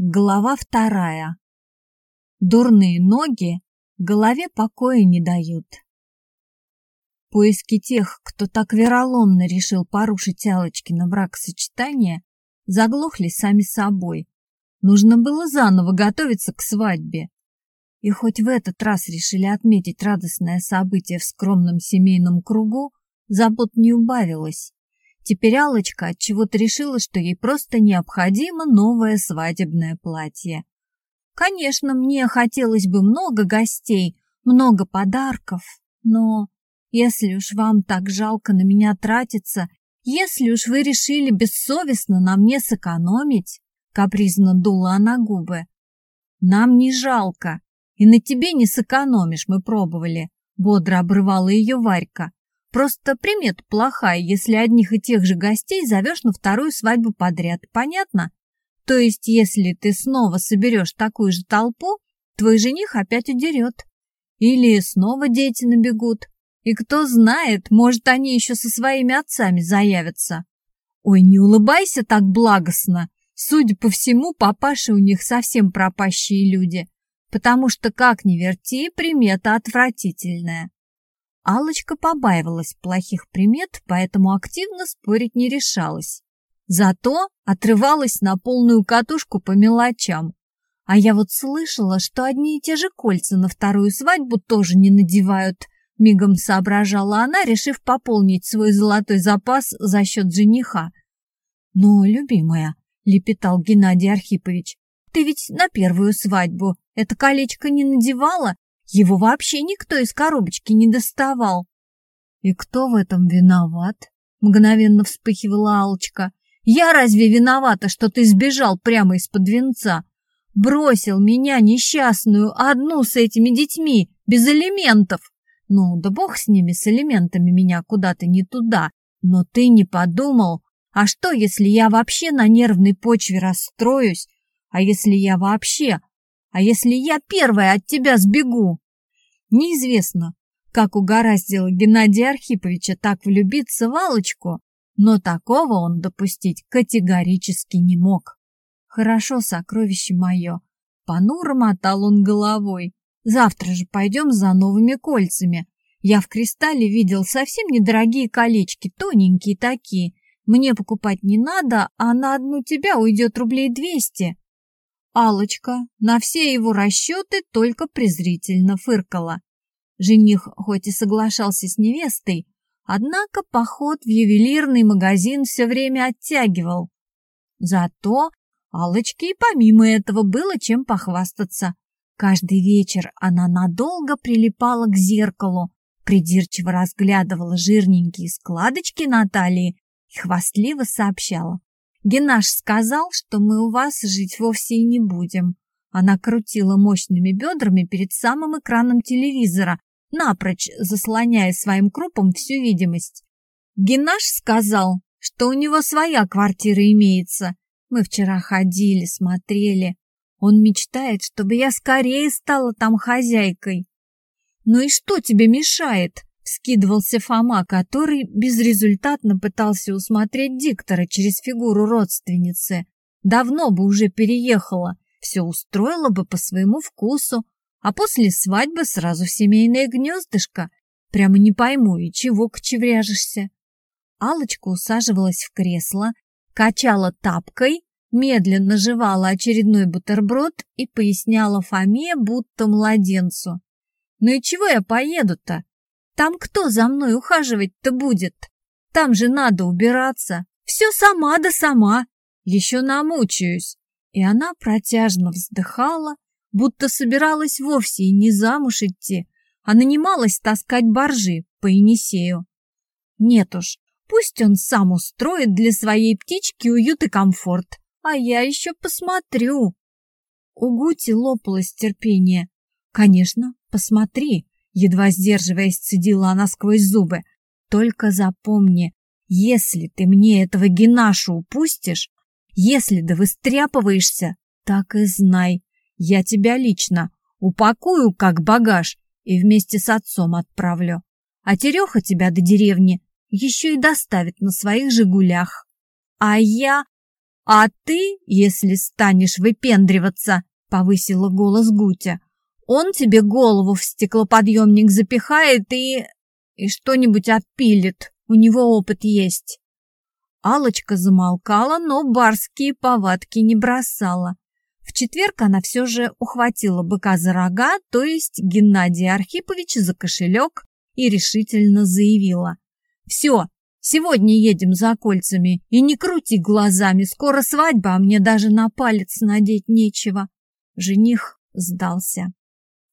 Глава вторая. Дурные ноги голове покоя не дают. Поиски тех, кто так вероломно решил порушить Алочкино бракосочетание, заглохли сами собой. Нужно было заново готовиться к свадьбе. И хоть в этот раз решили отметить радостное событие в скромном семейном кругу, забот не убавилось. Теперь Алочка отчего-то решила, что ей просто необходимо новое свадебное платье. Конечно, мне хотелось бы много гостей, много подарков, но если уж вам так жалко на меня тратиться, если уж вы решили бессовестно на мне сэкономить, капризно дула она губы, нам не жалко, и на тебе не сэкономишь, мы пробовали, бодро обрывала ее Варька. Просто примет плохая, если одних и тех же гостей зовешь на вторую свадьбу подряд, понятно? То есть, если ты снова соберешь такую же толпу, твой жених опять удерет. Или снова дети набегут. И кто знает, может, они еще со своими отцами заявятся. Ой, не улыбайся так благостно. Судя по всему, папаши у них совсем пропащие люди. Потому что, как ни верти, примета отвратительная. Алочка побаивалась плохих примет, поэтому активно спорить не решалась. Зато отрывалась на полную катушку по мелочам. А я вот слышала, что одни и те же кольца на вторую свадьбу тоже не надевают. Мигом соображала она, решив пополнить свой золотой запас за счет жениха. «Но, любимая», — лепетал Геннадий Архипович, «ты ведь на первую свадьбу это колечко не надевала его вообще никто из коробочки не доставал. И кто в этом виноват? Мгновенно вспыхивала Алочка. Я разве виновата, что ты сбежал прямо из-под венца? Бросил меня, несчастную, одну с этими детьми, без элементов. Ну, да бог с ними, с элементами меня куда-то не туда. Но ты не подумал, а что, если я вообще на нервной почве расстроюсь? А если я вообще а если я первая от тебя сбегу? Неизвестно, как угораздило Геннадия Архиповича так влюбиться в Алочку, но такого он допустить категорически не мог. Хорошо, сокровище мое, понуро мотал он головой. Завтра же пойдем за новыми кольцами. Я в кристалле видел совсем недорогие колечки, тоненькие такие. Мне покупать не надо, а на одну тебя уйдет рублей двести алочка на все его расчеты только презрительно фыркала. Жених хоть и соглашался с невестой, однако поход в ювелирный магазин все время оттягивал. Зато алочке и помимо этого было чем похвастаться. Каждый вечер она надолго прилипала к зеркалу, придирчиво разглядывала жирненькие складочки на талии и хвастливо сообщала. Генаш сказал, что мы у вас жить вовсе и не будем. Она крутила мощными бедрами перед самым экраном телевизора, напрочь заслоняя своим крупом всю видимость. Генаш сказал, что у него своя квартира имеется. Мы вчера ходили, смотрели. Он мечтает, чтобы я скорее стала там хозяйкой. Ну и что тебе мешает? Скидывался Фома, который безрезультатно пытался усмотреть диктора через фигуру родственницы. Давно бы уже переехала, все устроила бы по своему вкусу, а после свадьбы сразу в семейное гнездышко. Прямо не пойму, и чего кочевряжешься. Алочка усаживалась в кресло, качала тапкой, медленно жевала очередной бутерброд и поясняла Фоме, будто младенцу. «Ну и чего я поеду-то? Там кто за мной ухаживать-то будет? Там же надо убираться. Все сама да сама. Еще намучаюсь. И она протяжно вздыхала, будто собиралась вовсе и не замуж идти, а нанималась таскать боржи по Енисею. Нет уж, пусть он сам устроит для своей птички уют и комфорт, а я еще посмотрю. У Гути лопалось терпение. Конечно, посмотри, Едва сдерживаясь, цедила она сквозь зубы. Только запомни, если ты мне этого Генашу упустишь, если да выстряпываешься, так и знай, я тебя лично упакую как багаж и вместе с отцом отправлю. А Тереха тебя до деревни еще и доставит на своих «Жигулях». А я... «А ты, если станешь выпендриваться», — повысила голос Гутя, «он тебе голову в стеклоподъемник запихает и... и что-нибудь отпилит. У него опыт есть». алочка замолкала, но барские повадки не бросала. В четверг она все же ухватила быка за рога, то есть Геннадия Архиповича за кошелек и решительно заявила. «Все, сегодня едем за кольцами, и не крути глазами, скоро свадьба, а мне даже на палец надеть нечего». Жених сдался.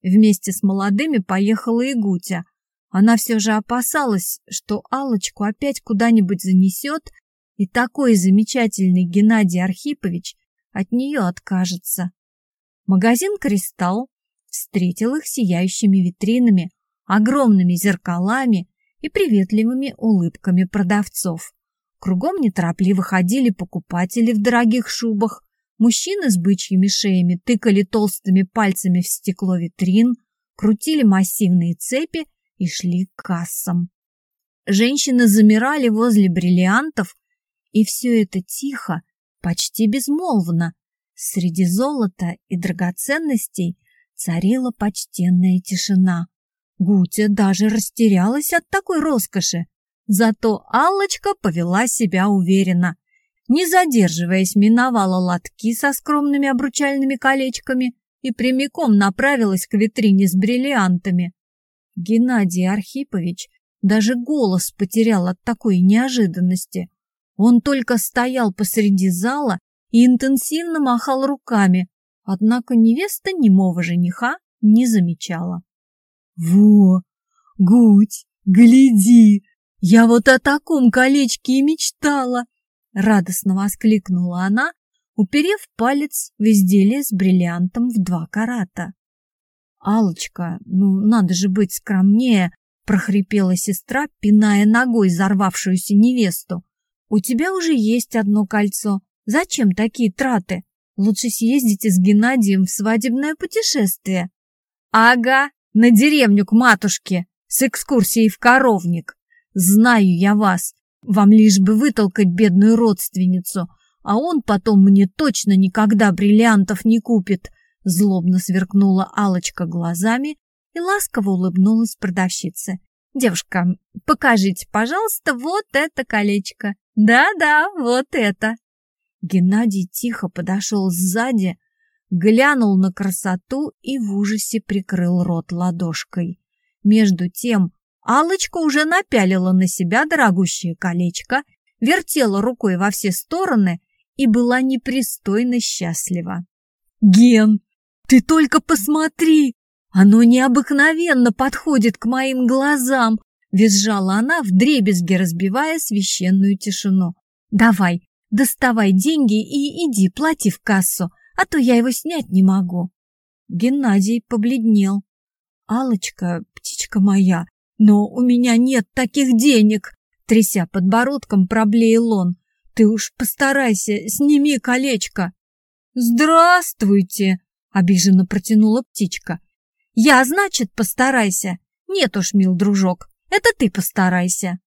Вместе с молодыми поехала и Гутя. Она все же опасалась, что алочку опять куда-нибудь занесет, и такой замечательный Геннадий Архипович от нее откажется. Магазин «Кристалл» встретил их сияющими витринами, огромными зеркалами и приветливыми улыбками продавцов. Кругом неторопливо ходили покупатели в дорогих шубах, мужчины с бычьими шеями тыкали толстыми пальцами в стекло витрин, крутили массивные цепи и шли к кассам. Женщины замирали возле бриллиантов, и все это тихо, почти безмолвно. Среди золота и драгоценностей царила почтенная тишина. Гутя даже растерялась от такой роскоши. Зато Аллочка повела себя уверенно. Не задерживаясь, миновала лотки со скромными обручальными колечками и прямиком направилась к витрине с бриллиантами. Геннадий Архипович даже голос потерял от такой неожиданности. Он только стоял посреди зала и интенсивно махал руками, однако невеста немого жениха не замечала. «Во, Гуть, гляди! Я вот о таком колечке и мечтала!» Радостно воскликнула она, уперев палец в изделие с бриллиантом в два карата. алочка ну надо же быть скромнее!» прохрипела сестра, пиная ногой взорвавшуюся невесту. У тебя уже есть одно кольцо. Зачем такие траты? Лучше съездите с Геннадием в свадебное путешествие. Ага, на деревню к матушке, с экскурсией в коровник. Знаю я вас. Вам лишь бы вытолкать бедную родственницу, а он потом мне точно никогда бриллиантов не купит. Злобно сверкнула алочка глазами и ласково улыбнулась продавщице. Девушка, покажите, пожалуйста, вот это колечко. Да-да, вот это. Геннадий тихо подошел сзади, глянул на красоту и в ужасе прикрыл рот ладошкой. Между тем алочка уже напялила на себя дорогущее колечко, вертела рукой во все стороны и была непристойно счастлива. «Ген, ты только посмотри! Оно необыкновенно подходит к моим глазам!» Визжала она, вдребезги разбивая священную тишину. «Давай, доставай деньги и иди, плати в кассу, а то я его снять не могу». Геннадий побледнел. алочка птичка моя, но у меня нет таких денег!» Тряся подбородком, проблеял он. «Ты уж постарайся, сними колечко!» «Здравствуйте!» — обиженно протянула птичка. «Я, значит, постарайся!» «Нет уж, мил дружок, это ты постарайся.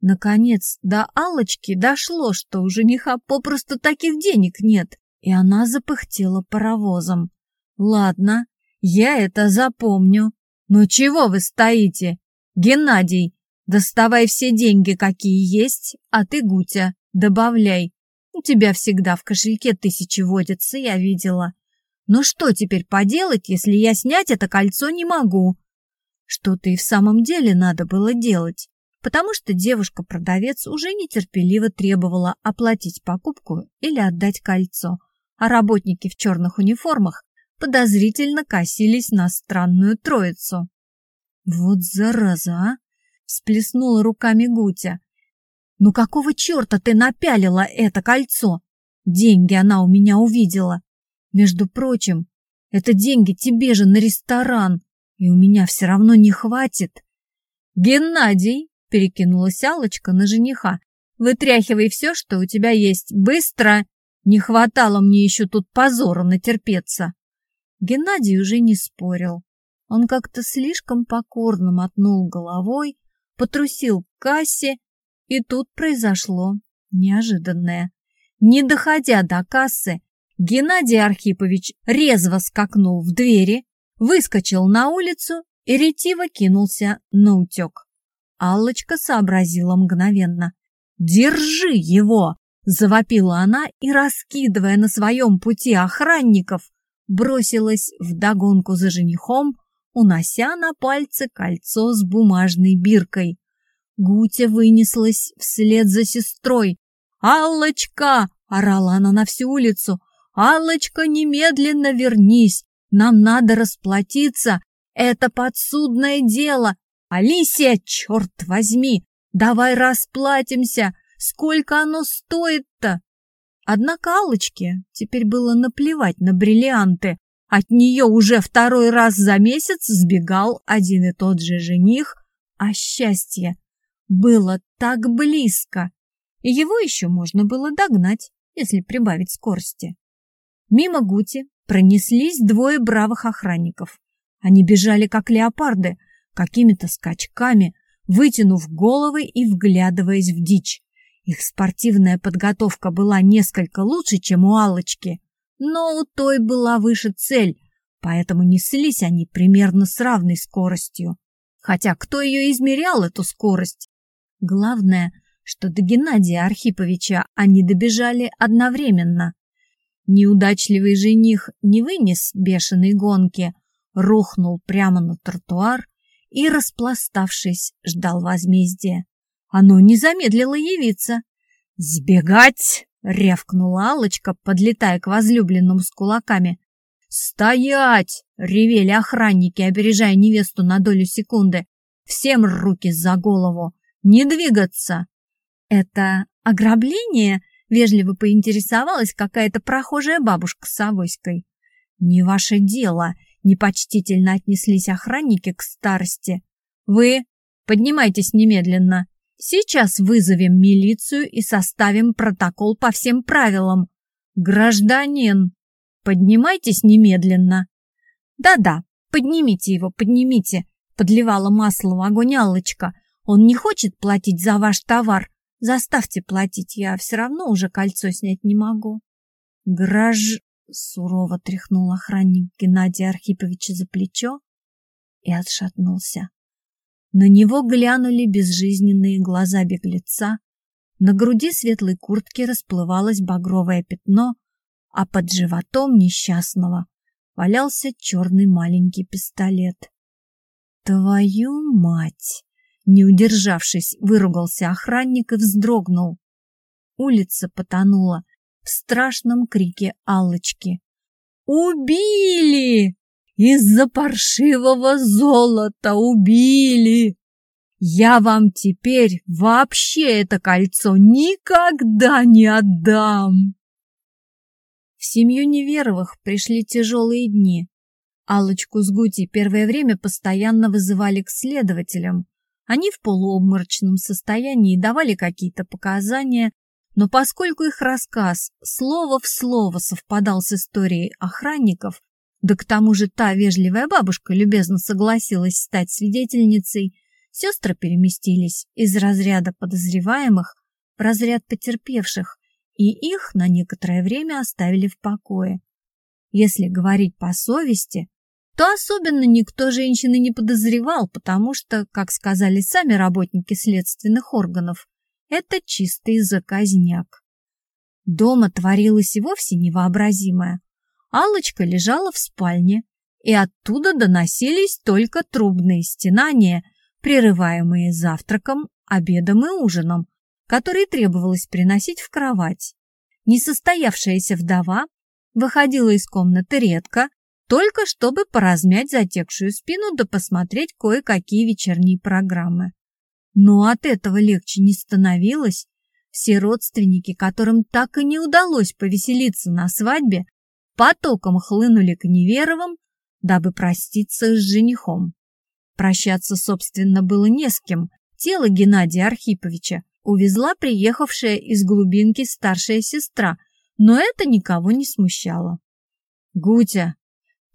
Наконец до алочки дошло, что у жениха попросту таких денег нет, и она запыхтела паровозом. Ладно, я это запомню. Но чего вы стоите? Геннадий, доставай все деньги, какие есть, а ты, Гутя, добавляй. У тебя всегда в кошельке тысячи водятся, я видела. Ну что теперь поделать, если я снять это кольцо не могу? Что-то и в самом деле надо было делать, потому что девушка-продавец уже нетерпеливо требовала оплатить покупку или отдать кольцо, а работники в черных униформах подозрительно косились на странную троицу. «Вот зараза, а!» — всплеснула руками Гутя. «Ну какого черта ты напялила это кольцо? Деньги она у меня увидела. Между прочим, это деньги тебе же на ресторан и у меня все равно не хватит. Геннадий, перекинулась Алочка на жениха, вытряхивай все, что у тебя есть, быстро! Не хватало мне еще тут позора натерпеться. Геннадий уже не спорил. Он как-то слишком покорно мотнул головой, потрусил к кассе, и тут произошло неожиданное. Не доходя до кассы, Геннадий Архипович резво скакнул в двери, выскочил на улицу и ретиво кинулся на утек. Аллочка сообразила мгновенно. «Держи его!» — завопила она и, раскидывая на своем пути охранников, бросилась вдогонку за женихом, унося на пальце кольцо с бумажной биркой. Гутя вынеслась вслед за сестрой. «Аллочка!» — орала она на всю улицу. «Аллочка, немедленно вернись! Нам надо расплатиться! Это подсудное дело! Алисия, черт возьми! Давай расплатимся! Сколько оно стоит-то?» Однако Аллочке теперь было наплевать на бриллианты. От нее уже второй раз за месяц сбегал один и тот же жених, а счастье было так близко, и его еще можно было догнать, если прибавить скорости. Мимо Гути пронеслись двое бравых охранников. Они бежали, как леопарды, какими-то скачками, вытянув головы и вглядываясь в дичь. Их спортивная подготовка была несколько лучше, чем у Аллочки, но у той была выше цель, поэтому неслись они примерно с равной скоростью. Хотя кто ее измерял, эту скорость? Главное, что до Геннадия Архиповича они добежали одновременно. Неудачливый жених не вынес бешеной гонки, рухнул прямо на тротуар и, распластавшись, ждал возмездия. Оно не замедлило явиться. «Сбегать!» — рявкнула Аллочка, подлетая к возлюбленному с кулаками. «Стоять!» — ревели охранники, опережая невесту на долю секунды. «Всем руки за голову! Не двигаться!» «Это ограбление?» — вежливо поинтересовалась какая-то прохожая бабушка с авоськой. «Не ваше дело!» — непочтительно отнеслись охранники к старости. «Вы поднимайтесь немедленно. Сейчас вызовем милицию и составим протокол по всем правилам. Гражданин, поднимайтесь немедленно!» «Да-да, поднимите его, поднимите!» — подливала масло в огонь Аллочка — он не хочет платить за ваш товар. Заставьте платить, я все равно уже кольцо снять не могу. Граж... Сурово тряхнул охранник Геннадия Архиповича за плечо и отшатнулся. На него глянули безжизненные глаза беглеца, на груди светлой куртки расплывалось багровое пятно, а под животом несчастного валялся черный маленький пистолет. «Твою мать!» Не удержавшись, выругался охранник и вздрогнул. Улица потонула в страшном крике Аллочки. «Убили! Из-за паршивого золота убили! Я вам теперь вообще это кольцо никогда не отдам!» В семью Неверовых пришли тяжелые дни. Аллочку с Гути первое время постоянно вызывали к следователям, они в полуобморочном состоянии давали какие-то показания, но поскольку их рассказ слово в слово совпадал с историей охранников, да к тому же та вежливая бабушка любезно согласилась стать свидетельницей, сестры переместились из разряда подозреваемых в разряд потерпевших, и их на некоторое время оставили в покое. Если говорить по совести, то особенно никто женщины не подозревал, потому что, как сказали сами работники следственных органов, это чистый заказняк. Дома творилось и вовсе невообразимое. Аллочка лежала в спальне, и оттуда доносились только трубные стенания, прерываемые завтраком, обедом и ужином, которые требовалось приносить в кровать. Несостоявшаяся вдова выходила из комнаты редко, только чтобы поразмять затекшую спину да посмотреть кое-какие вечерние программы. Но от этого легче не становилось. Все родственники, которым так и не удалось повеселиться на свадьбе, потоком хлынули к Неверовым, дабы проститься с женихом. Прощаться, собственно, было не с кем. Тело Геннадия Архиповича увезла приехавшая из глубинки старшая сестра, но это никого не смущало. «Гутя,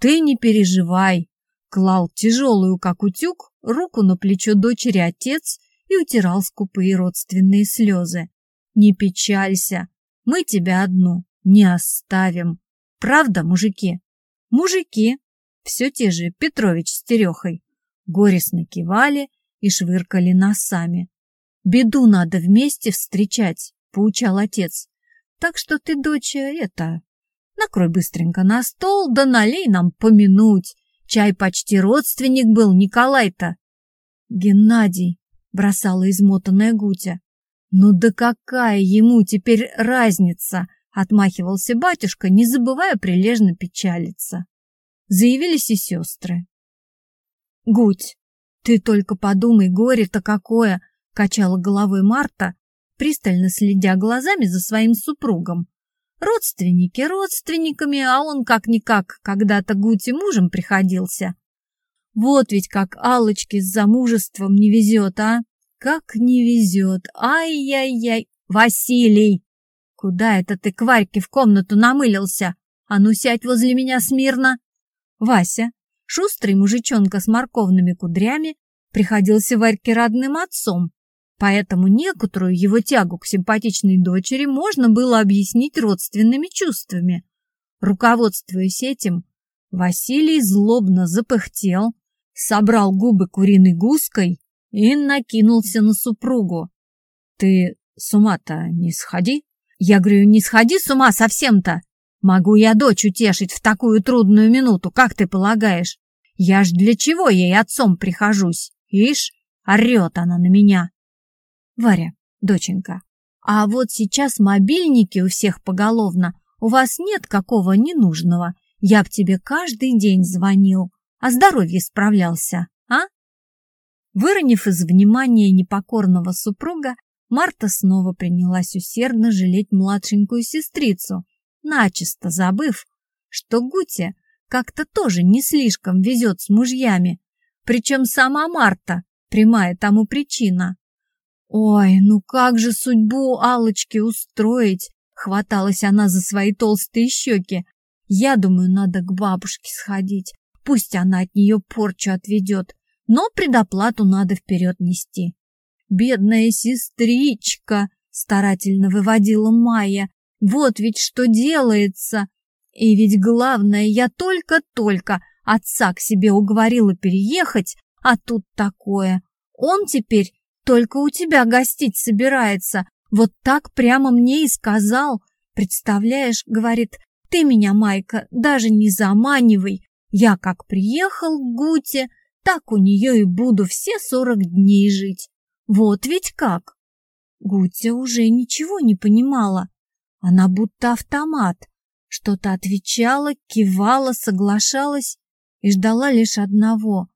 «Ты не переживай!» Клал тяжелую, как утюг, руку на плечо дочери отец и утирал скупые родственные слезы. «Не печалься! Мы тебя одну не оставим. Правда, мужики? Мужики, все те же Петрович с Терехой, горестно кивали и швыркали носами. Беду надо вместе встречать, поучал отец. Так что ты, доча, это, накрой быстренько на стол, да налей нам помянуть. Чай почти родственник был Николай-то. Геннадий, бросала измотанная Гутя. Ну да какая ему теперь разница? Отмахивался батюшка, не забывая прилежно печалиться. Заявились и сестры. Гуть, ты только подумай, горе-то какое! Качала головой Марта, пристально следя глазами за своим супругом. Родственники родственниками, а он как-никак когда-то Гути мужем приходился. Вот ведь как Аллочке с замужеством не везет, а? Как не везет! Ай-яй-яй! Василий! Куда это ты к Варьке в комнату намылился? А ну сядь возле меня смирно! Вася, шустрый мужичонка с морковными кудрями, приходился Варьке родным отцом, поэтому некоторую его тягу к симпатичной дочери можно было объяснить родственными чувствами. Руководствуясь этим, Василий злобно запыхтел, собрал губы куриной гуской и накинулся на супругу. «Ты с ума-то не сходи?» «Я говорю, не сходи с ума совсем-то! Могу я дочь утешить в такую трудную минуту, как ты полагаешь? Я ж для чего ей отцом прихожусь? Ишь, орет она на меня!» «Варя, доченька, а вот сейчас мобильники у всех поголовно, у вас нет какого ненужного. Я б тебе каждый день звонил, о здоровье справлялся, а?» Выронив из внимания непокорного супруга, Марта снова принялась усердно жалеть младшенькую сестрицу, начисто забыв, что Гуте как-то тоже не слишком везет с мужьями, причем сама Марта прямая тому причина. Ой, ну как же судьбу Алочки устроить? Хваталась она за свои толстые щеки. Я думаю, надо к бабушке сходить. Пусть она от нее порчу отведет но предоплату надо вперед нести. «Бедная сестричка!» — старательно выводила Майя. «Вот ведь что делается! И ведь главное, я только-только отца к себе уговорила переехать, а тут такое. Он теперь только у тебя гостить собирается. Вот так прямо мне и сказал. Представляешь, говорит, ты меня, Майка, даже не заманивай. Я как приехал к Гуте, так у нее и буду все сорок дней жить. Вот ведь как!» Гутя уже ничего не понимала. Она будто автомат. Что-то отвечала, кивала, соглашалась и ждала лишь одного.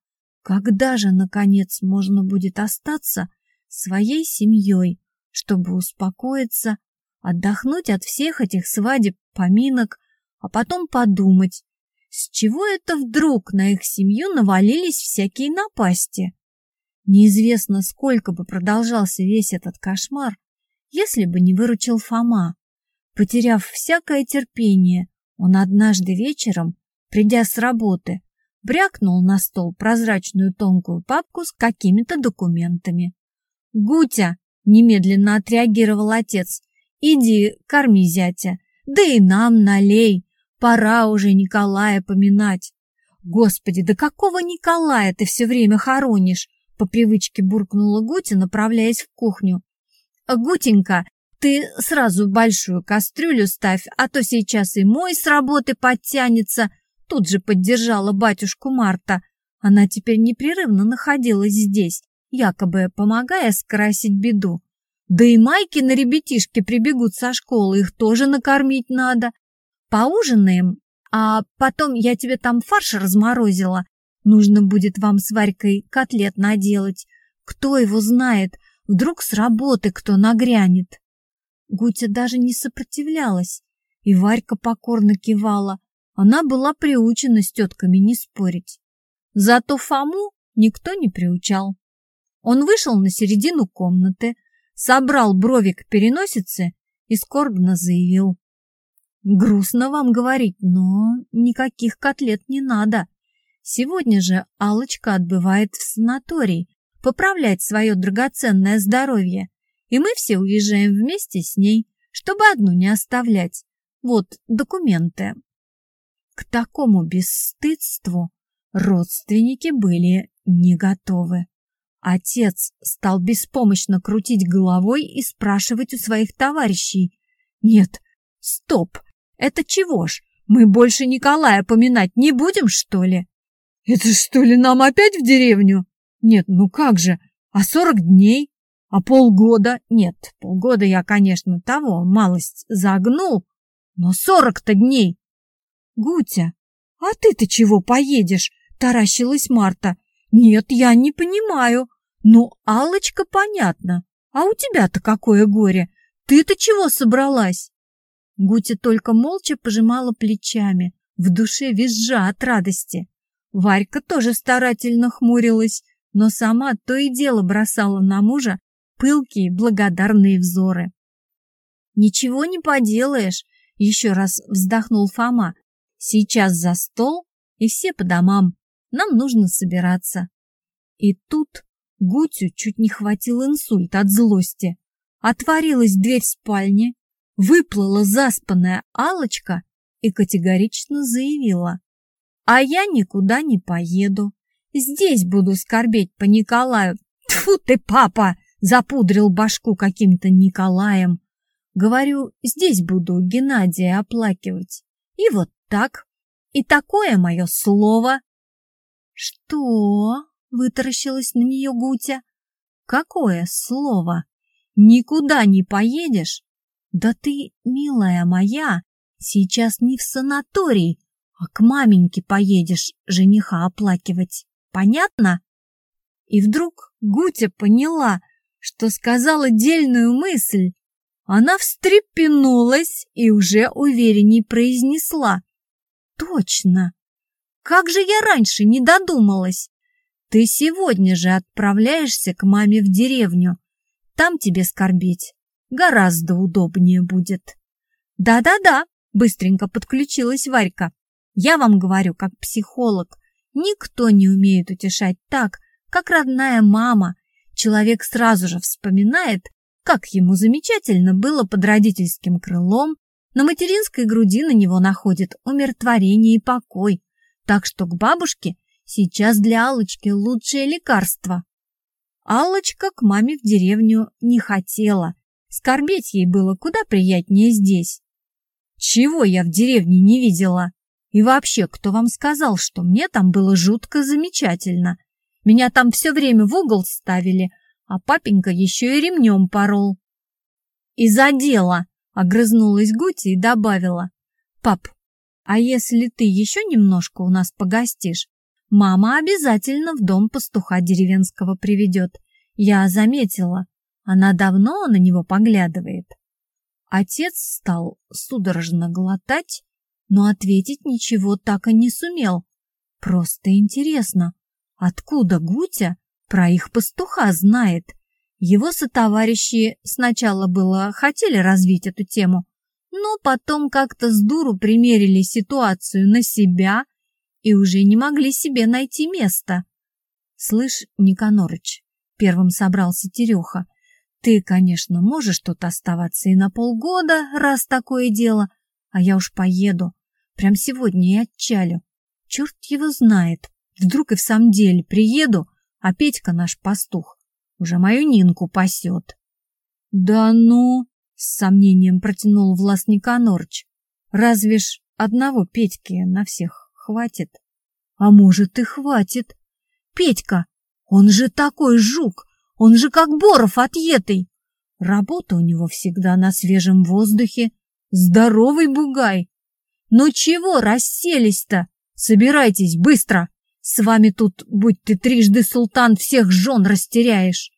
Когда же, наконец, можно будет остаться своей семьей, чтобы успокоиться, отдохнуть от всех этих свадеб, поминок, а потом подумать, с чего это вдруг на их семью навалились всякие напасти? Неизвестно, сколько бы продолжался весь этот кошмар, если бы не выручил Фома. Потеряв всякое терпение, он однажды вечером, придя с работы, брякнул на стол прозрачную тонкую папку с какими-то документами. «Гутя!» — немедленно отреагировал отец. «Иди, корми зятя, да и нам налей!» Пора уже Николая поминать. Господи, да какого Николая ты все время хоронишь? По привычке буркнула Гутя, направляясь в кухню. Гутенька, ты сразу большую кастрюлю ставь, а то сейчас и мой с работы подтянется. Тут же поддержала батюшку Марта. Она теперь непрерывно находилась здесь, якобы помогая скрасить беду. Да и майки на ребятишки прибегут со школы, их тоже накормить надо. Поужинаем, а потом я тебе там фарш разморозила. Нужно будет вам с Варькой котлет наделать. Кто его знает, вдруг с работы кто нагрянет. Гутя даже не сопротивлялась, и Варька покорно кивала. Она была приучена с тетками не спорить. Зато Фому никто не приучал. Он вышел на середину комнаты, собрал брови к переносице и скорбно заявил. Грустно вам говорить, но никаких котлет не надо. Сегодня же Алочка отбывает в санаторий, поправлять свое драгоценное здоровье, и мы все уезжаем вместе с ней, чтобы одну не оставлять. Вот документы. К такому бесстыдству родственники были не готовы. Отец стал беспомощно крутить головой и спрашивать у своих товарищей. «Нет, стоп, это чего ж, мы больше Николая поминать не будем, что ли?» «Это что ли нам опять в деревню?» «Нет, ну как же, а сорок дней? А полгода? Нет, полгода я, конечно, того, малость загнул, но сорок-то дней!» «Гутя, а ты-то чего поедешь?» — таращилась Марта. «Нет, я не понимаю. Ну, Аллочка, понятно. А у тебя-то какое горе? Ты-то чего собралась?» Гутя только молча пожимала плечами, в душе визжа от радости. Варька тоже старательно хмурилась, но сама то и дело бросала на мужа пылкие благодарные взоры. «Ничего не поделаешь», — еще раз вздохнул Фома. «Сейчас за стол и все по домам. Нам нужно собираться». И тут Гутю чуть не хватил инсульт от злости. Отворилась дверь спальни, выплыла заспанная алочка и категорично заявила. «А я никуда не поеду. Здесь буду скорбеть по Николаю. Тьфу ты, папа!» запудрил башку каким-то Николаем. Говорю, здесь буду Геннадия оплакивать. И вот так. И такое мое слово. Что? Вытаращилась на нее Гутя. Какое слово? Никуда не поедешь? Да ты, милая моя, сейчас не в санаторий, а к маменьке поедешь жениха оплакивать. Понятно? И вдруг Гутя поняла, что сказала дельную мысль. Она встрепенулась и уже уверенней произнесла. «Точно! Как же я раньше не додумалась! Ты сегодня же отправляешься к маме в деревню. Там тебе скорбеть гораздо удобнее будет». «Да-да-да», — быстренько подключилась Варька. «Я вам говорю, как психолог, никто не умеет утешать так, как родная мама. Человек сразу же вспоминает, как ему замечательно было под родительским крылом, на материнской груди на него находит умиротворение и покой, так что к бабушке сейчас для Аллочки лучшее лекарство. Аллочка к маме в деревню не хотела, скорбеть ей было куда приятнее здесь. Чего я в деревне не видела? И вообще, кто вам сказал, что мне там было жутко замечательно? Меня там все время в угол ставили, а папенька еще и ремнем порол. «Из-за дела!» — огрызнулась Гути и добавила. «Пап, а если ты еще немножко у нас погостишь, мама обязательно в дом пастуха деревенского приведет. Я заметила, она давно на него поглядывает». Отец стал судорожно глотать, но ответить ничего так и не сумел. Просто интересно, откуда Гутя про их пастуха знает. Его сотоварищи сначала было хотели развить эту тему, но потом как-то с дуру примерили ситуацию на себя и уже не могли себе найти место. «Слышь, Никанорыч», — первым собрался Тереха, «ты, конечно, можешь тут оставаться и на полгода, раз такое дело, а я уж поеду, прям сегодня и отчалю. Черт его знает, вдруг и в самом деле приеду, а Петька наш пастух уже мою Нинку пасет. Да ну, с сомнением протянул Влас Никонорч. Разве ж одного Петьки на всех хватит? А может и хватит. Петька, он же такой жук, он же как Боров отъетый. Работа у него всегда на свежем воздухе. Здоровый бугай. Ну чего расселись-то? Собирайтесь быстро. С вами тут, будь ты трижды султан, всех жен растеряешь.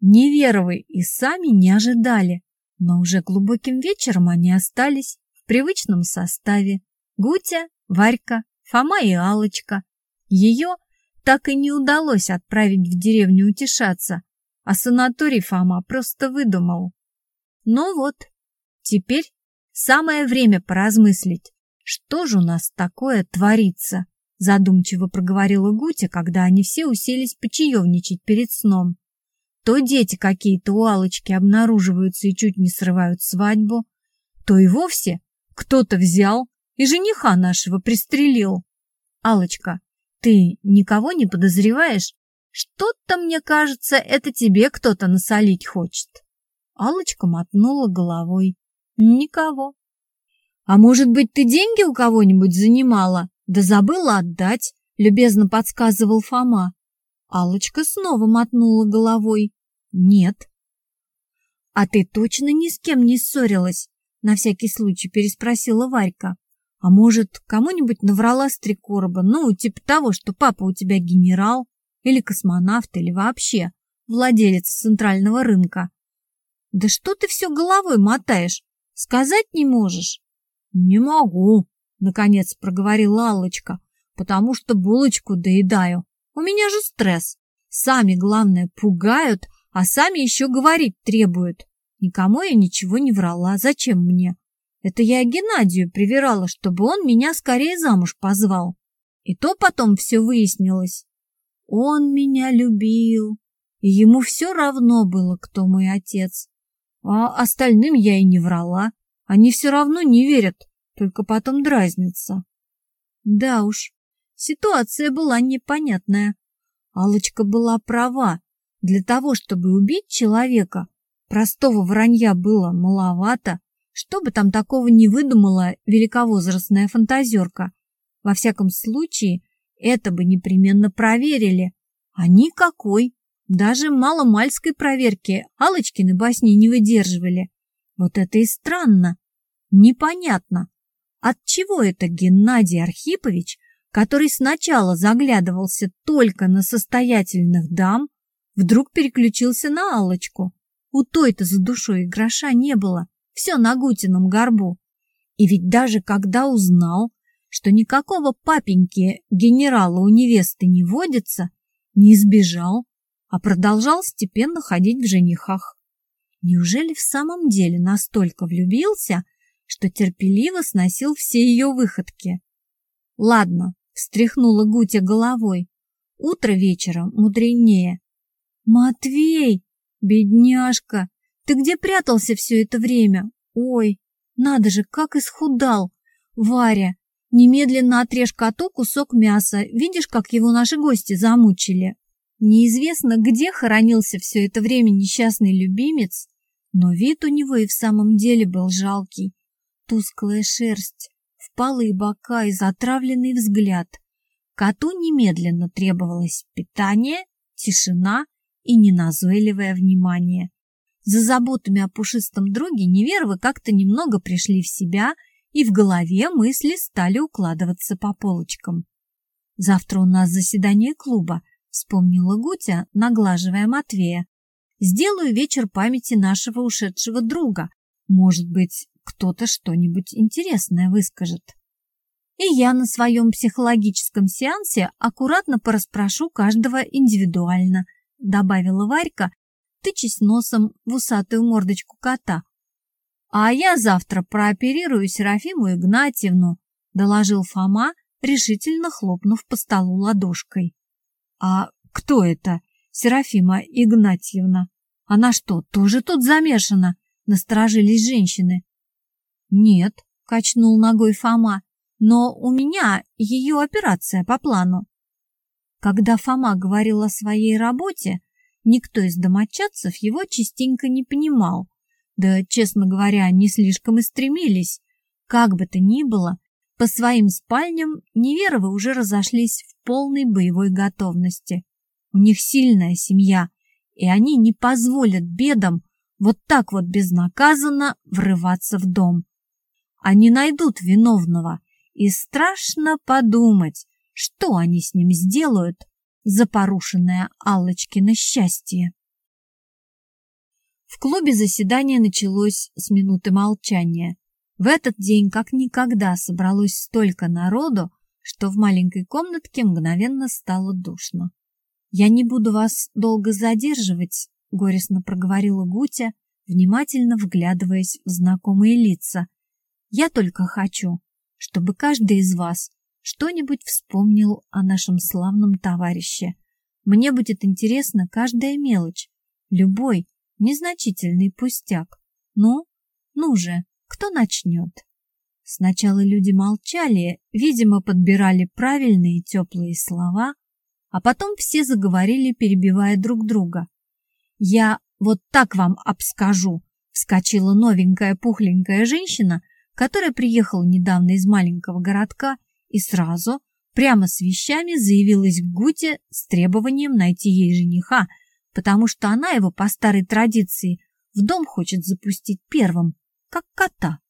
Неверовы и сами не ожидали, но уже глубоким вечером они остались в привычном составе. Гутя, Варька, Фома и алочка Ее так и не удалось отправить в деревню утешаться, а санаторий Фома просто выдумал. Ну вот, теперь самое время поразмыслить, что же у нас такое творится задумчиво проговорила Гутя, когда они все уселись почаевничать перед сном. То дети какие-то у Алочки обнаруживаются и чуть не срывают свадьбу, то и вовсе кто-то взял и жениха нашего пристрелил. Алочка, ты никого не подозреваешь? Что-то, мне кажется, это тебе кто-то насолить хочет. Алочка мотнула головой. Никого. А может быть, ты деньги у кого-нибудь занимала? Да забыла отдать, любезно подсказывал Фома. Алочка снова мотнула головой. Нет. А ты точно ни с кем не ссорилась? На всякий случай переспросила Варька. А может, кому-нибудь наврала с три? Ну, типа того, что папа у тебя генерал, или космонавт, или вообще владелец центрального рынка. Да что ты все головой мотаешь? Сказать не можешь? Не могу, наконец проговорила Аллочка, потому что булочку доедаю. У меня же стресс. Сами, главное, пугают, а сами еще говорить требуют. Никому я ничего не врала. Зачем мне? Это я Геннадию привирала, чтобы он меня скорее замуж позвал. И то потом все выяснилось. Он меня любил, и ему все равно было, кто мой отец. А остальным я и не врала. Они все равно не верят, только потом дразнятся. Да уж, ситуация была непонятная. Алочка была права. Для того, чтобы убить человека, простого вранья было маловато. Что бы там такого не выдумала великовозрастная фантазерка. Во всяком случае, это бы непременно проверили. А никакой, даже маломальской проверки Алочкины басни не выдерживали. Вот это и странно. Непонятно, от чего это Геннадий Архипович, который сначала заглядывался только на состоятельных дам, вдруг переключился на Алочку. У той-то за душой гроша не было, все на Гутином горбу. И ведь даже когда узнал, что никакого папеньки генерала у невесты не водится, не сбежал, а продолжал степенно ходить в женихах. Неужели в самом деле настолько влюбился, что терпеливо сносил все ее выходки? Ладно, встряхнула Гутя головой. Утро вечером мудренее. Матвей, бедняжка, ты где прятался все это время? Ой, надо же, как исхудал. Варя, немедленно отрежь коту кусок мяса. Видишь, как его наши гости замучили? Неизвестно, где хоронился все это время несчастный любимец, но вид у него и в самом деле был жалкий. Тусклая шерсть, впалые бока и затравленный взгляд. Коту немедленно требовалось питание, тишина и неназойливое внимание. За заботами о пушистом друге невервы как-то немного пришли в себя, и в голове мысли стали укладываться по полочкам. Завтра у нас заседание клуба, вспомнила Гутя, наглаживая Матвея. Сделаю вечер памяти нашего ушедшего друга. Может быть, кто-то что-нибудь интересное выскажет. И я на своем психологическом сеансе аккуратно пораспрошу каждого индивидуально, добавила Варька, тычась носом в усатую мордочку кота. А я завтра прооперирую Серафиму Игнатьевну, доложил Фома, решительно хлопнув по столу ладошкой. «А кто это, Серафима Игнатьевна? Она что, тоже тут замешана?» — насторожились женщины. «Нет», — качнул ногой Фома, «но у меня ее операция по плану». Когда Фома говорил о своей работе, никто из домочадцев его частенько не понимал, да, честно говоря, не слишком и стремились. Как бы то ни было, по своим спальням Неверовы уже разошлись в полной боевой готовности. У них сильная семья, и они не позволят бедам вот так вот безнаказанно врываться в дом. Они найдут виновного, и страшно подумать, что они с ним сделают за порушенное Аллочкино счастье. В клубе заседание началось с минуты молчания. В этот день как никогда собралось столько народу, что в маленькой комнатке мгновенно стало душно. «Я не буду вас долго задерживать», — горестно проговорила Гутя, внимательно вглядываясь в знакомые лица. «Я только хочу, чтобы каждый из вас что-нибудь вспомнил о нашем славном товарище. Мне будет интересна каждая мелочь, Любой незначительный пустяк. Ну, ну же, кто начнет? Сначала люди молчали, видимо, подбирали правильные теплые слова, а потом все заговорили, перебивая друг друга. «Я вот так вам обскажу», — вскочила новенькая пухленькая женщина, которая приехала недавно из маленького городка и сразу, прямо с вещами, заявилась к Гуте с требованием найти ей жениха, потому что она его по старой традиции в дом хочет запустить первым, как кота.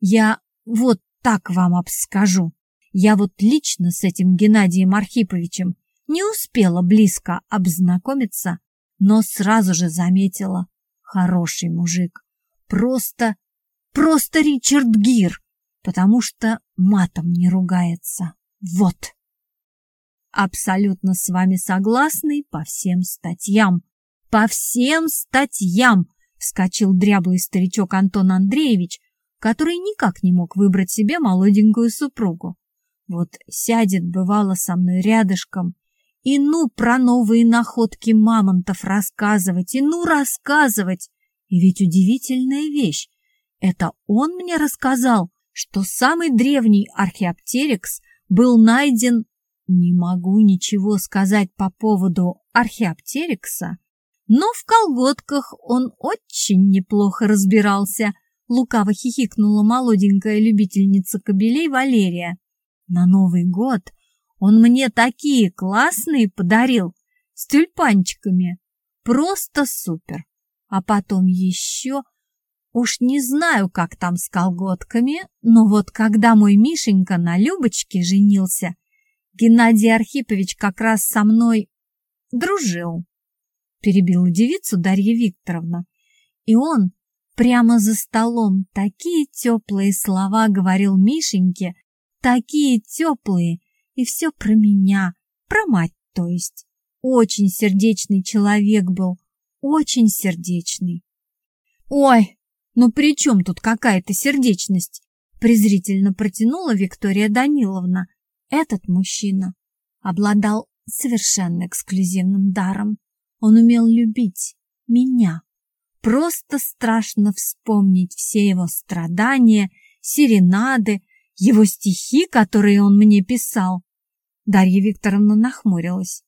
Я вот так вам обскажу. Я вот лично с этим Геннадием Архиповичем не успела близко обзнакомиться, но сразу же заметила. Хороший мужик. Просто, просто Ричард Гир, потому что матом не ругается. Вот. Абсолютно с вами согласный по всем статьям. По всем статьям! Вскочил дряблый старичок Антон Андреевич, который никак не мог выбрать себе молоденькую супругу. Вот сядет, бывало, со мной рядышком, и ну про новые находки мамонтов рассказывать, и ну рассказывать. И ведь удивительная вещь. Это он мне рассказал, что самый древний археоптерикс был найден... Не могу ничего сказать по поводу археоптерикса, но в колготках он очень неплохо разбирался — Лукаво хихикнула молоденькая любительница кобелей Валерия. На Новый год он мне такие классные подарил с тюльпанчиками. Просто супер. А потом еще... Уж не знаю, как там с колготками, но вот когда мой Мишенька на Любочке женился, Геннадий Архипович как раз со мной дружил. Перебила девицу Дарья Викторовна. И он Прямо за столом такие теплые слова говорил Мишеньке, такие теплые, и все про меня, про мать, то есть. Очень сердечный человек был, очень сердечный. «Ой, ну при чем тут какая-то сердечность?» презрительно протянула Виктория Даниловна. Этот мужчина обладал совершенно эксклюзивным даром. Он умел любить меня. Просто страшно вспомнить все его страдания, серенады, его стихи, которые он мне писал. Дарья Викторовна нахмурилась.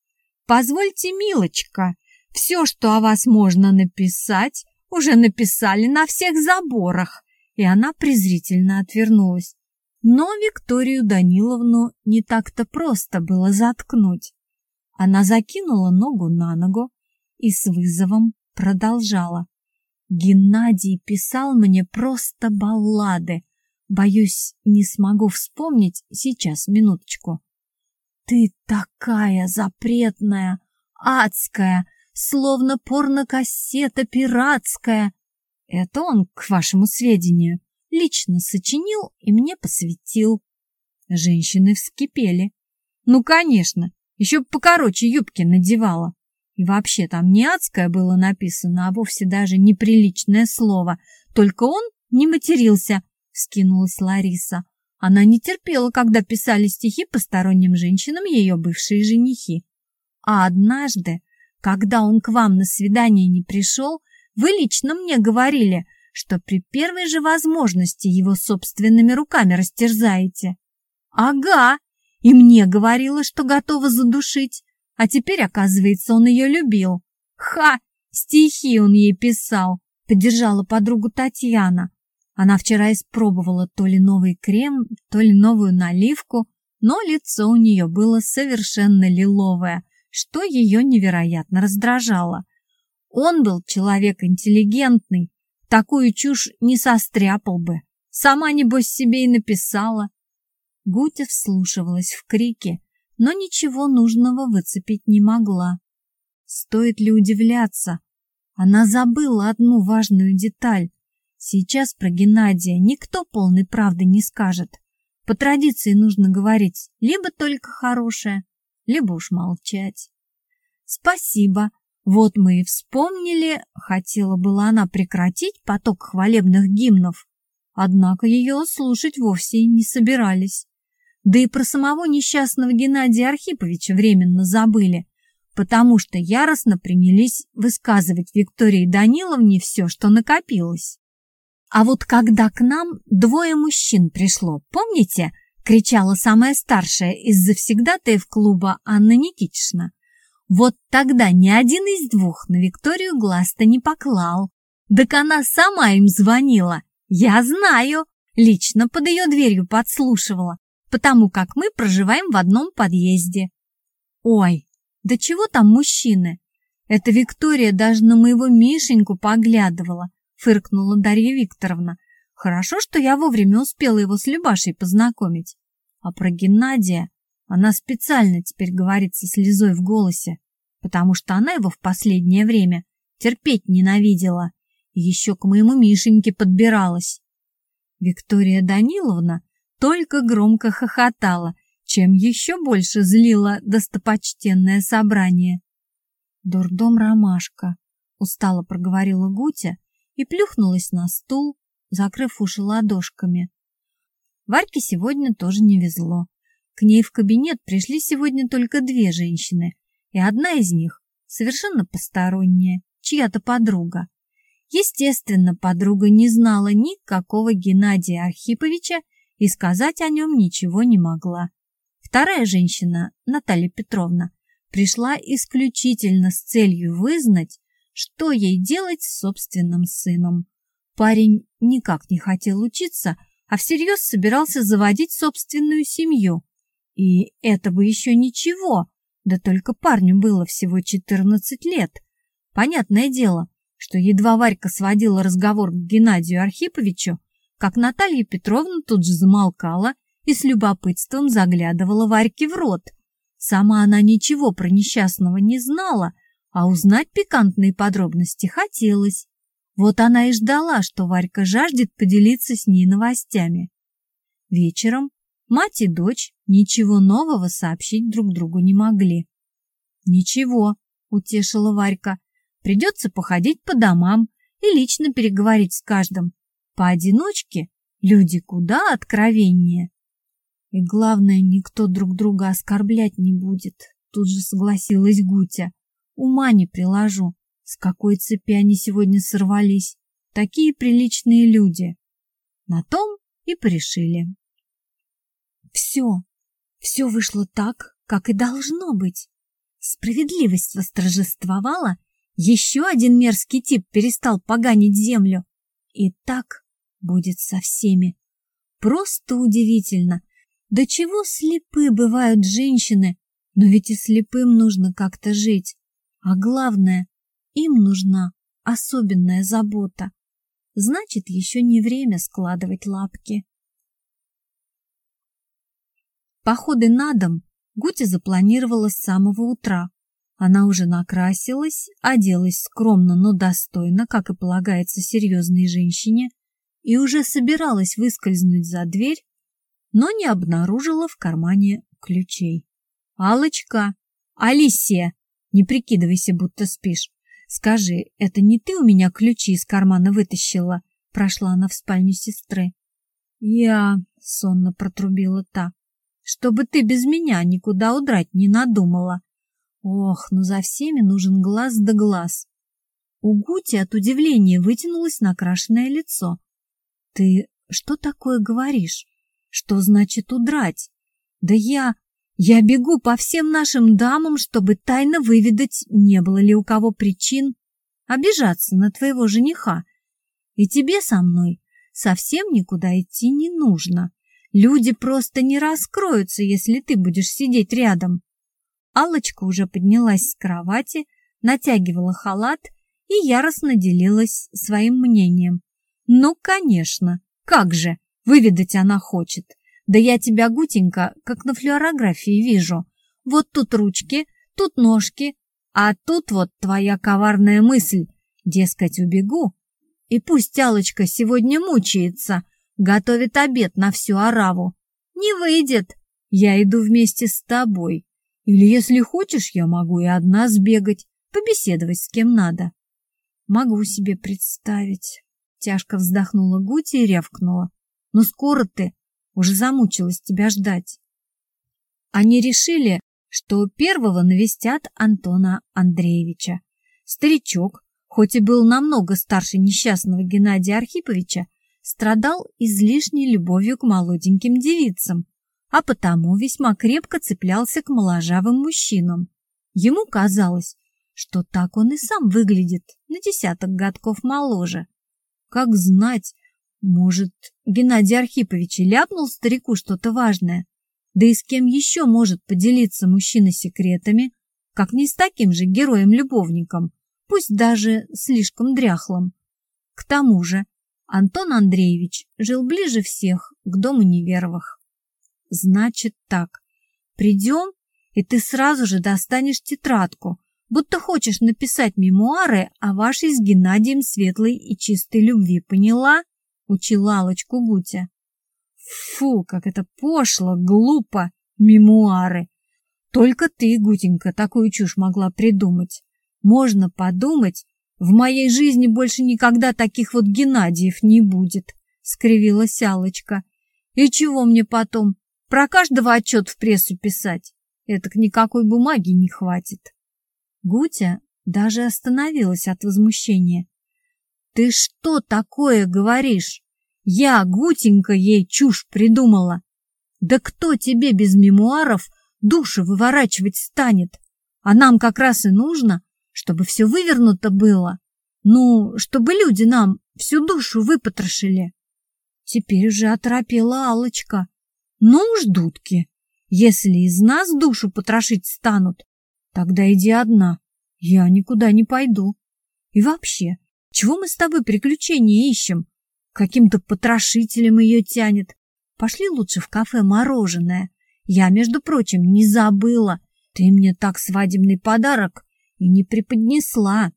«Позвольте, милочка, все, что о вас можно написать, уже написали на всех заборах». И она презрительно отвернулась. Но Викторию Даниловну не так-то просто было заткнуть. Она закинула ногу на ногу и с вызовом продолжала. Геннадий писал мне просто баллады. Боюсь, не смогу вспомнить сейчас, минуточку. Ты такая запретная, адская, словно порнокассета пиратская. Это он, к вашему сведению, лично сочинил и мне посвятил. Женщины вскипели. Ну, конечно, еще покороче юбки надевала. И вообще там не адское было написано, а вовсе даже неприличное слово. Только он не матерился, скинулась Лариса. Она не терпела, когда писали стихи посторонним женщинам ее бывшие женихи. А однажды, когда он к вам на свидание не пришел, вы лично мне говорили, что при первой же возможности его собственными руками растерзаете. Ага, и мне говорила, что готова задушить. А теперь, оказывается, он ее любил. Ха! Стихи он ей писал. Поддержала подругу Татьяна. Она вчера испробовала то ли новый крем, то ли новую наливку, но лицо у нее было совершенно лиловое, что ее невероятно раздражало. Он был человек интеллигентный, такую чушь не состряпал бы. Сама, небось, себе и написала. Гутя вслушивалась в крики, но ничего нужного выцепить не могла. Стоит ли удивляться? Она забыла одну важную деталь. Сейчас про Геннадия никто полной правды не скажет. По традиции нужно говорить либо только хорошее, либо уж молчать. Спасибо. Вот мы и вспомнили, хотела была она прекратить поток хвалебных гимнов, однако ее слушать вовсе не собирались. Да и про самого несчастного Геннадия Архиповича временно забыли. потому что яростно принялись высказывать Виктории Даниловне все, что накопилось. А вот когда к нам двое мужчин пришло, помните, кричала самая старшая из завсегдатаев клуба Анна Никитична. Вот тогда ни один из двух на Викторию глаз-то не поклал. Так она сама им звонила. Я знаю, лично под ее дверью подслушивала, потому как мы проживаем в одном подъезде. Ой, да чего там мужчины? Это Виктория даже на моего Мишеньку поглядывала, фыркнула Дарья Викторовна. Хорошо, что я вовремя успела его с Любашей познакомить. А про Геннадия она специально теперь говорит со слезой в голосе, потому что она его в последнее время терпеть ненавидела и еще к моему Мишеньке подбиралась. Виктория Даниловна только громко хохотала, чем еще больше злила достопочтенное собрание. «Дурдом ромашка», — устало проговорила Гутя и плюхнулась на стул, закрыв уши ладошками. Варьке сегодня тоже не везло. К ней в кабинет пришли сегодня только две женщины, и одна из них совершенно посторонняя, чья-то подруга. Естественно, подруга не знала никакого Геннадия Архиповича и сказать о нем ничего не могла. Вторая женщина, Наталья Петровна, пришла исключительно с целью вызнать, что ей делать с собственным сыном. Парень никак не хотел учиться, а всерьез собирался заводить собственную семью. И это бы еще ничего, да только парню было всего 14 лет. Понятное дело, что едва Варька сводила разговор к Геннадию Архиповичу, как Наталья Петровна тут же замолкала и с любопытством заглядывала Варьке в рот. Сама она ничего про несчастного не знала, а узнать пикантные подробности хотелось. Вот она и ждала, что Варька жаждет поделиться с ней новостями. Вечером мать и дочь ничего нового сообщить друг другу не могли. «Ничего», — утешила Варька, — «придется походить по домам и лично переговорить с каждым. Поодиночке люди куда откровеннее». «И главное, никто друг друга оскорблять не будет», — тут же согласилась Гутя. «Ума не приложу. С какой цепи они сегодня сорвались? Такие приличные люди. На том и порешили. Все, все вышло так, как и должно быть. Справедливость восторжествовала, еще один мерзкий тип перестал поганить землю. И так будет со всеми. Просто удивительно. До чего слепы бывают женщины, но ведь и слепым нужно как-то жить. А главное, им нужна особенная забота. Значит, еще не время складывать лапки. Походы на дом Гути запланировала с самого утра. Она уже накрасилась, оделась скромно, но достойно, как и полагается серьезной женщине, и уже собиралась выскользнуть за дверь, но не обнаружила в кармане ключей. «Алочка! Алисия! Не прикидывайся, будто спишь. «Скажи, это не ты у меня ключи из кармана вытащила?» Прошла она в спальню сестры. «Я...» — сонно протрубила та. «Чтобы ты без меня никуда удрать не надумала». Ох, ну за всеми нужен глаз да глаз. У Гути от удивления вытянулось накрашенное лицо. «Ты что такое говоришь? Что значит удрать? Да я... Я бегу по всем нашим дамам, чтобы тайно выведать, не было ли у кого причин обижаться на твоего жениха. И тебе со мной совсем никуда идти не нужно. Люди просто не раскроются, если ты будешь сидеть рядом. Аллочка уже поднялась с кровати, натягивала халат и яростно делилась своим мнением. Ну, конечно, как же, выведать она хочет. Да я тебя, Гутенька, как на флюорографии вижу. Вот тут ручки, тут ножки, а тут вот твоя коварная мысль. Дескать, убегу. И пусть Алочка сегодня мучается, готовит обед на всю ораву. Не выйдет. Я иду вместе с тобой. Или, если хочешь, я могу и одна сбегать, побеседовать с кем надо. Могу себе представить. Тяжко вздохнула Гути и рявкнула. Но скоро ты уже замучилась тебя ждать. Они решили, что первого навестят Антона Андреевича. Старичок, хоть и был намного старше несчастного Геннадия Архиповича, страдал излишней любовью к молоденьким девицам, а потому весьма крепко цеплялся к моложавым мужчинам. Ему казалось, что так он и сам выглядит на десяток годков моложе. Как знать, может, Геннадий Архипович ляпнул старику что-то важное, да и с кем еще может поделиться мужчина секретами, как не с таким же героем-любовником, пусть даже слишком дряхлым. К тому же Антон Андреевич жил ближе всех к дому неверовых. Значит так, придем, и ты сразу же достанешь тетрадку, будто хочешь написать мемуары о вашей с Геннадием светлой и чистой любви, поняла? Учила Алочку Гутя. Фу, как это пошло, глупо, мемуары. Только ты, Гутенька, такую чушь могла придумать. Можно подумать, в моей жизни больше никогда таких вот Геннадиев не будет, скривилась Алочка. И чего мне потом? Про каждого отчет в прессу писать? Это никакой бумаги не хватит. Гутя даже остановилась от возмущения. Ты что такое говоришь? Я, Гутенька, ей чушь придумала. Да кто тебе без мемуаров душу выворачивать станет? А нам как раз и нужно, чтобы все вывернуто было. Ну, чтобы люди нам всю душу выпотрошили. Теперь уже оторопела алочка Ну уж, дудки, если из нас душу потрошить станут, тогда иди одна. Я никуда не пойду. И вообще, чего мы с тобой приключения ищем? Каким-то потрошителем ее тянет. Пошли лучше в кафе мороженое. Я, между прочим, не забыла. Ты мне так свадебный подарок и не преподнесла.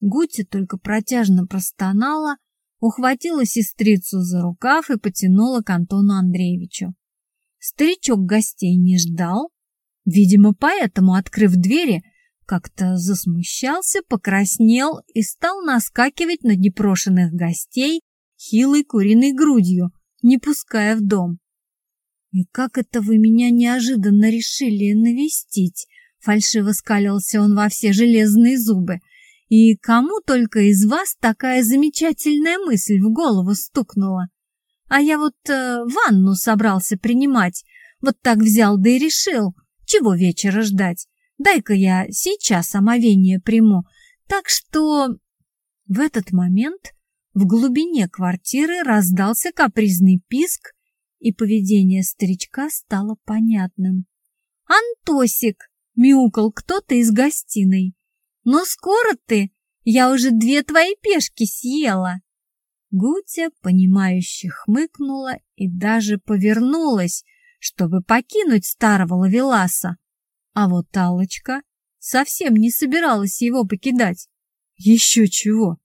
Гути только протяжно простонала, ухватила сестрицу за рукав и потянула к Антону Андреевичу. Старичок гостей не ждал, видимо, поэтому, открыв двери, как-то засмущался, покраснел и стал наскакивать на непрошенных гостей хилой куриной грудью, не пуская в дом. «И как это вы меня неожиданно решили навестить?» Фальшиво скалился он во все железные зубы. И кому только из вас такая замечательная мысль в голову стукнула? А я вот э, ванну собрался принимать. Вот так взял да и решил. Чего вечера ждать? Дай-ка я сейчас омовение приму. Так что... В этот момент в глубине квартиры раздался капризный писк, и поведение старичка стало понятным. «Антосик!» мяукал кто-то из гостиной. «Но скоро ты! Я уже две твои пешки съела!» Гутя, понимающе хмыкнула и даже повернулась, чтобы покинуть старого лавеласа. А вот Алочка совсем не собиралась его покидать. Еще чего!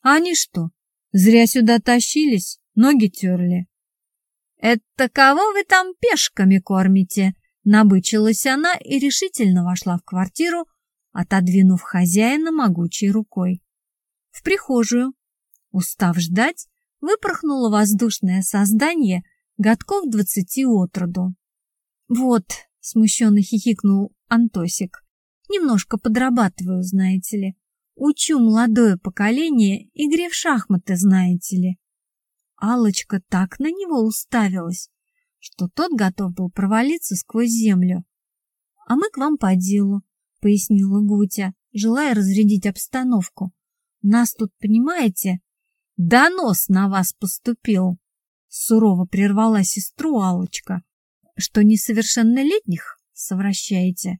Они что, зря сюда тащились, ноги терли? «Это кого вы там пешками кормите?» Набычилась она и решительно вошла в квартиру, отодвинув хозяина могучей рукой. В прихожую, устав ждать, выпорхнуло воздушное создание годков двадцати от роду. «Вот», — смущенно хихикнул Антосик, — «немножко подрабатываю, знаете ли. Учу молодое поколение игре в шахматы, знаете ли». Алочка так на него уставилась, что тот готов был провалиться сквозь землю. — А мы к вам по делу, — пояснила Гутя, желая разрядить обстановку. — Нас тут, понимаете, донос на вас поступил, — сурово прервала сестру Алочка, — что несовершеннолетних совращаете.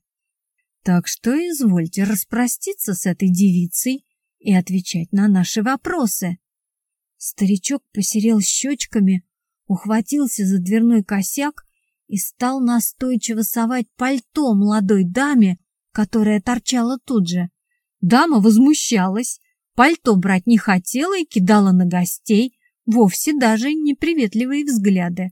Так что извольте распроститься с этой девицей и отвечать на наши вопросы. Старичок посерел щечками, ухватился за дверной косяк и стал настойчиво совать пальто молодой даме, которая торчала тут же. Дама возмущалась, пальто брать не хотела и кидала на гостей вовсе даже неприветливые взгляды.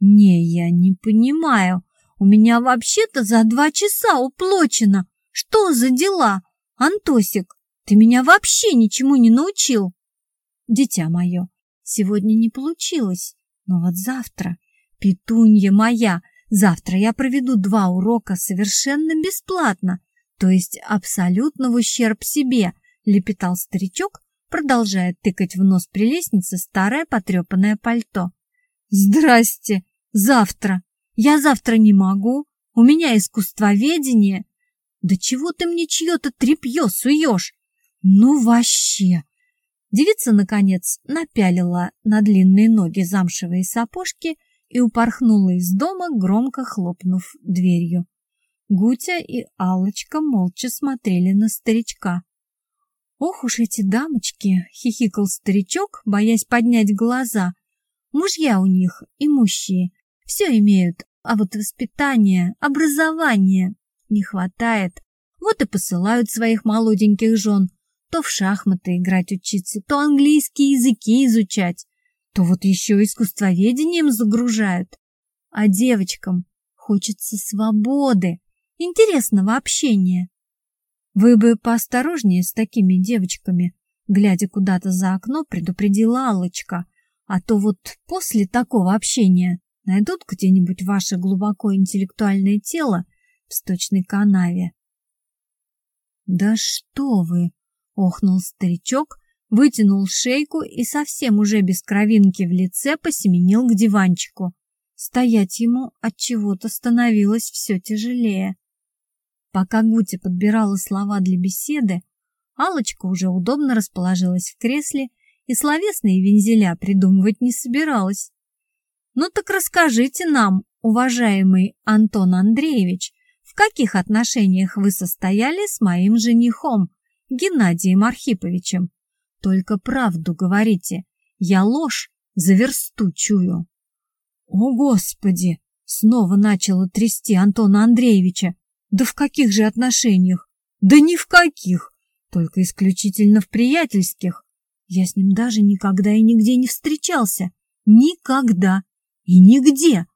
«Не, я не понимаю, у меня вообще-то за два часа уплочено. Что за дела? Антосик, ты меня вообще ничему не научил!» «Дитя мое, сегодня не получилось. Но вот завтра, петунья моя, Завтра я проведу два урока совершенно бесплатно, то есть абсолютно в ущерб себе, лепетал старичок, продолжая тыкать в нос прелестницы старое потрепанное пальто. Здрасте, завтра. Я завтра не могу. У меня искусствоведение. Да чего ты мне чье-то тряпье суешь? Ну вообще. Девица, наконец, напялила на длинные ноги замшевые сапожки и упорхнула из дома, громко хлопнув дверью. Гутя и алочка молча смотрели на старичка. «Ох уж эти дамочки!» — хихикал старичок, боясь поднять глаза. «Мужья у них имущие, все имеют, а вот воспитания, образования не хватает. Вот и посылают своих молоденьких жен то в шахматы играть учиться, то английские языки изучать то вот еще искусствоведением загружают. А девочкам хочется свободы, интересного общения. Вы бы поосторожнее с такими девочками, глядя куда-то за окно, предупредила Аллочка, а то вот после такого общения найдут где-нибудь ваше глубоко интеллектуальное тело в сточной канаве. «Да что вы!» — охнул старичок, вытянул шейку и совсем уже без кровинки в лице посеменил к диванчику. Стоять ему от чего-то становилось все тяжелее. Пока Гути подбирала слова для беседы, алочка уже удобно расположилась в кресле и словесные вензеля придумывать не собиралась. «Ну так расскажите нам, уважаемый Антон Андреевич, в каких отношениях вы состояли с моим женихом, Геннадием Архиповичем?» Только правду говорите. Я ложь за. О, Господи! Снова начало трясти Антона Андреевича. Да в каких же отношениях? Да ни в каких. Только исключительно в приятельских. Я с ним даже никогда и нигде не встречался. Никогда. И нигде.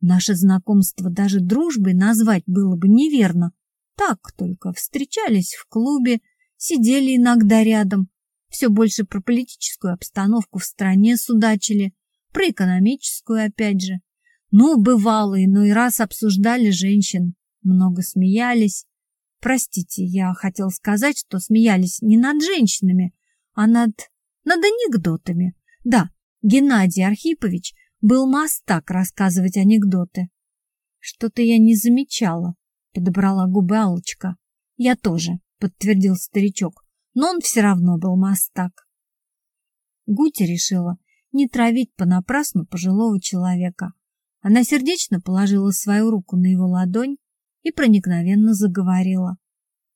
Наше знакомство даже дружбой назвать было бы неверно. Так только встречались в клубе, сидели иногда рядом, все больше про политическую обстановку в стране судачили, про экономическую опять же. Ну, бывало, иной раз обсуждали женщин, много смеялись. Простите, я хотел сказать, что смеялись не над женщинами, а над... над анекдотами. Да, Геннадий Архипович был мастак рассказывать анекдоты. Что-то я не замечала, подобрала губы Аллочка. Я тоже, подтвердил старичок но он все равно был мастак. Гути решила не травить понапрасну пожилого человека. Она сердечно положила свою руку на его ладонь и проникновенно заговорила.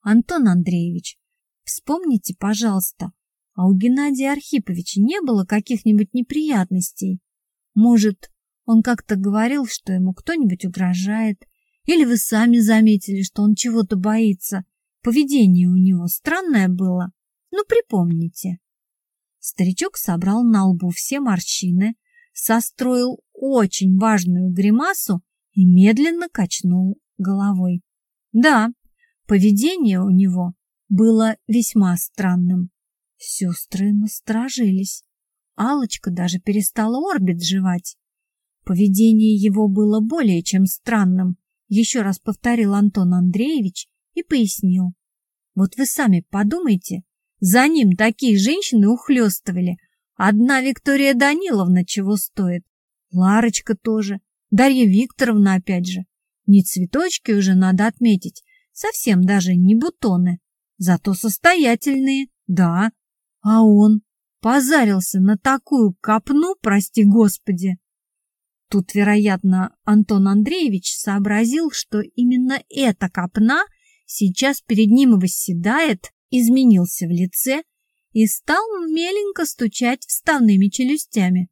«Антон Андреевич, вспомните, пожалуйста, а у Геннадия Архиповича не было каких-нибудь неприятностей? Может, он как-то говорил, что ему кто-нибудь угрожает, или вы сами заметили, что он чего-то боится, Поведение у него странное было, но припомните. Старичок собрал на лбу все морщины, состроил очень важную гримасу и медленно качнул головой. Да, поведение у него было весьма странным. Сестры насторожились. алочка даже перестала орбит жевать. Поведение его было более чем странным, еще раз повторил Антон Андреевич и пояснил. Вот вы сами подумайте, за ним такие женщины ухлёстывали. Одна Виктория Даниловна чего стоит, Ларочка тоже, Дарья Викторовна опять же. Не цветочки уже надо отметить, совсем даже не бутоны, зато состоятельные, да. А он позарился на такую копну, прости господи. Тут, вероятно, Антон Андреевич сообразил, что именно эта копна – сейчас перед ним восседает, изменился в лице и стал меленько стучать вставными челюстями.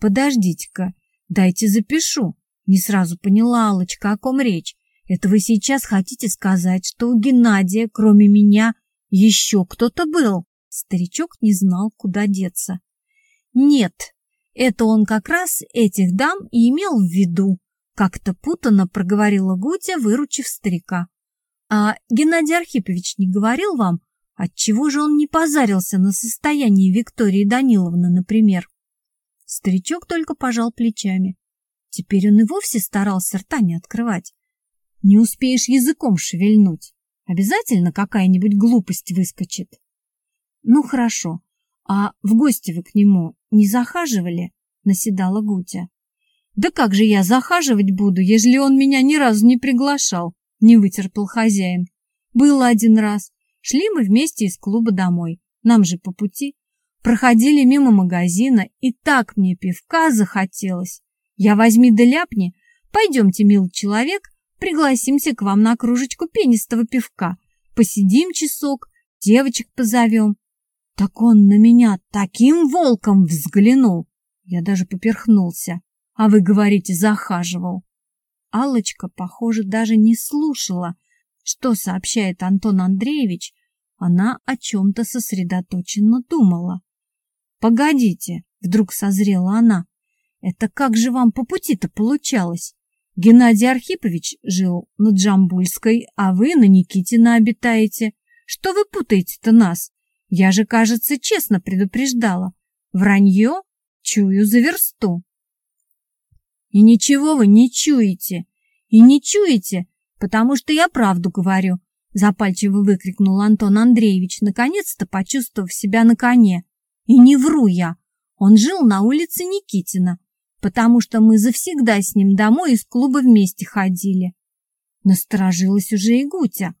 «Подождите-ка, дайте запишу». Не сразу поняла Аллочка, о ком речь. «Это вы сейчас хотите сказать, что у Геннадия, кроме меня, еще кто-то был?» Старичок не знал, куда деться. «Нет, это он как раз этих дам и имел в виду», как-то путанно проговорила Гутя, выручив старика. А Геннадий Архипович не говорил вам, отчего же он не позарился на состояние Виктории Даниловны, например? Старичок только пожал плечами. Теперь он и вовсе старался рта не открывать. Не успеешь языком шевельнуть. Обязательно какая-нибудь глупость выскочит. Ну, хорошо. А в гости вы к нему не захаживали? Наседала Гутя. Да как же я захаживать буду, если он меня ни разу не приглашал? Не вытерпел хозяин. Было один раз. Шли мы вместе из клуба домой. Нам же по пути. Проходили мимо магазина, и так мне пивка захотелось. Я возьми да ляпни. Пойдемте, милый человек, пригласимся к вам на кружечку пенистого пивка. Посидим часок, девочек позовем. Так он на меня таким волком взглянул. Я даже поперхнулся. А вы говорите, захаживал. Алочка, похоже, даже не слушала, что сообщает Антон Андреевич. Она о чем-то сосредоточенно думала. «Погодите», — вдруг созрела она, — «это как же вам по пути-то получалось? Геннадий Архипович жил на Джамбульской, а вы на Никитина обитаете. Что вы путаете-то нас? Я же, кажется, честно предупреждала. Вранье чую за версту». И ничего вы не чуете. И не чуете, потому что я правду говорю, запальчиво выкрикнул Антон Андреевич, наконец-то почувствовав себя на коне. И не вру я. Он жил на улице Никитина, потому что мы завсегда с ним домой из клуба вместе ходили. Насторожилась уже и Гутя.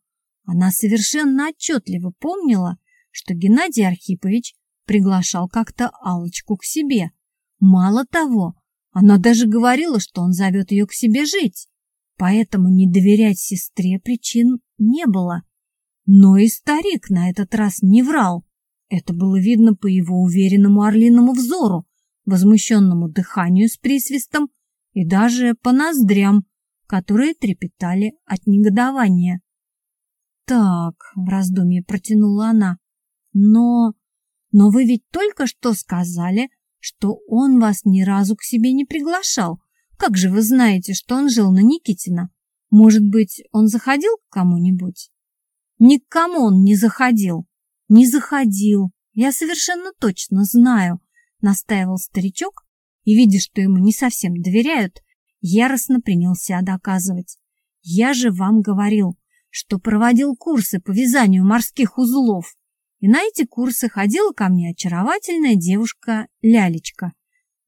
Она совершенно отчетливо помнила, что Геннадий Архипович приглашал как-то алочку к себе. Мало того, она даже говорила, что он зовет ее к себе жить, поэтому не доверять сестре причин не было. Но и старик на этот раз не врал. Это было видно по его уверенному орлиному взору, возмущенному дыханию с присвистом и даже по ноздрям, которые трепетали от негодования. «Так», — в раздумье протянула она, — «но... но вы ведь только что сказали, что он вас ни разу к себе не приглашал. Как же вы знаете, что он жил на Никитина? Может быть, он заходил к кому-нибудь? Ни к кому он не заходил. Не заходил. Я совершенно точно знаю, настаивал старичок, и, видя, что ему не совсем доверяют, яростно принялся доказывать. Я же вам говорил, что проводил курсы по вязанию морских узлов. И на эти курсы ходила ко мне очаровательная девушка Лялечка.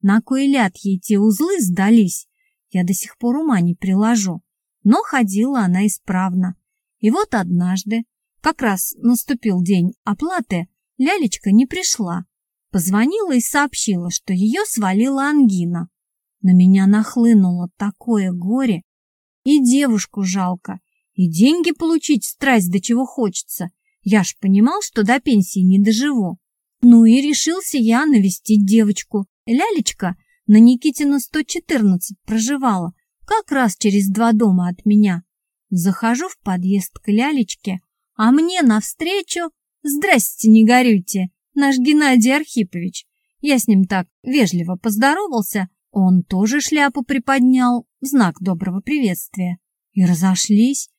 На кой ляд ей те узлы сдались, я до сих пор ума не приложу. Но ходила она исправно. И вот однажды, как раз наступил день оплаты, Лялечка не пришла. Позвонила и сообщила, что ее свалила ангина. На меня нахлынуло такое горе. И девушку жалко, и деньги получить страсть до чего хочется. Я ж понимал, что до пенсии не доживу. Ну и решился я навестить девочку. Лялечка на Никитина 114 проживала, как раз через два дома от меня. Захожу в подъезд к Лялечке, а мне навстречу «Здрасте, не горюйте, наш Геннадий Архипович». Я с ним так вежливо поздоровался, он тоже шляпу приподнял в знак доброго приветствия. И разошлись.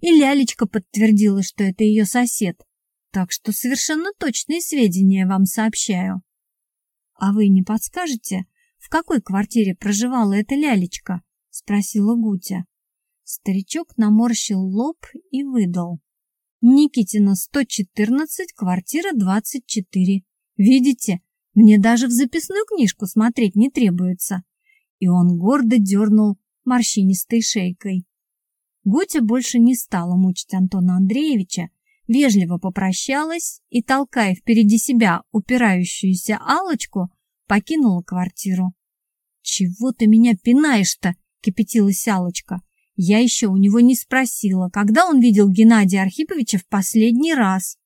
И Лялечка подтвердила, что это ее сосед. Так что совершенно точные сведения вам сообщаю. А вы не подскажете, в какой квартире проживала эта Лялечка? Спросила Гутя. Старичок наморщил лоб и выдал. Никитина, 114, квартира 24. Видите, мне даже в записную книжку смотреть не требуется. И он гордо дернул морщинистой шейкой. Гутя больше не стала мучить Антона Андреевича, вежливо попрощалась и, толкая впереди себя упирающуюся алочку покинула квартиру. «Чего ты меня пинаешь-то?» — кипятилась алочка Я еще у него не спросила, когда он видел Геннадия Архиповича в последний раз.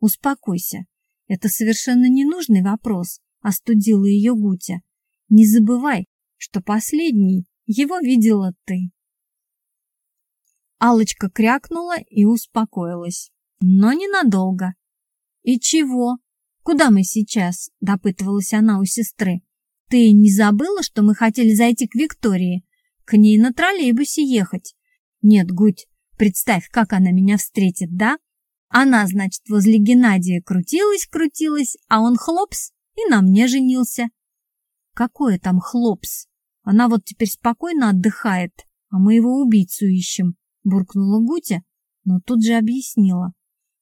«Успокойся, это совершенно ненужный вопрос», — остудила ее Гутя. «Не забывай, что последний его видела ты». Алочка крякнула и успокоилась, но ненадолго. «И чего? Куда мы сейчас?» – допытывалась она у сестры. «Ты не забыла, что мы хотели зайти к Виктории? К ней на троллейбусе ехать?» «Нет, Гуть, представь, как она меня встретит, да? Она, значит, возле Геннадия крутилась-крутилась, а он хлопс и на мне женился». «Какое там хлопс?» Она вот теперь спокойно отдыхает, а мы его убийцу ищем, буркнула Гутя, но тут же объяснила.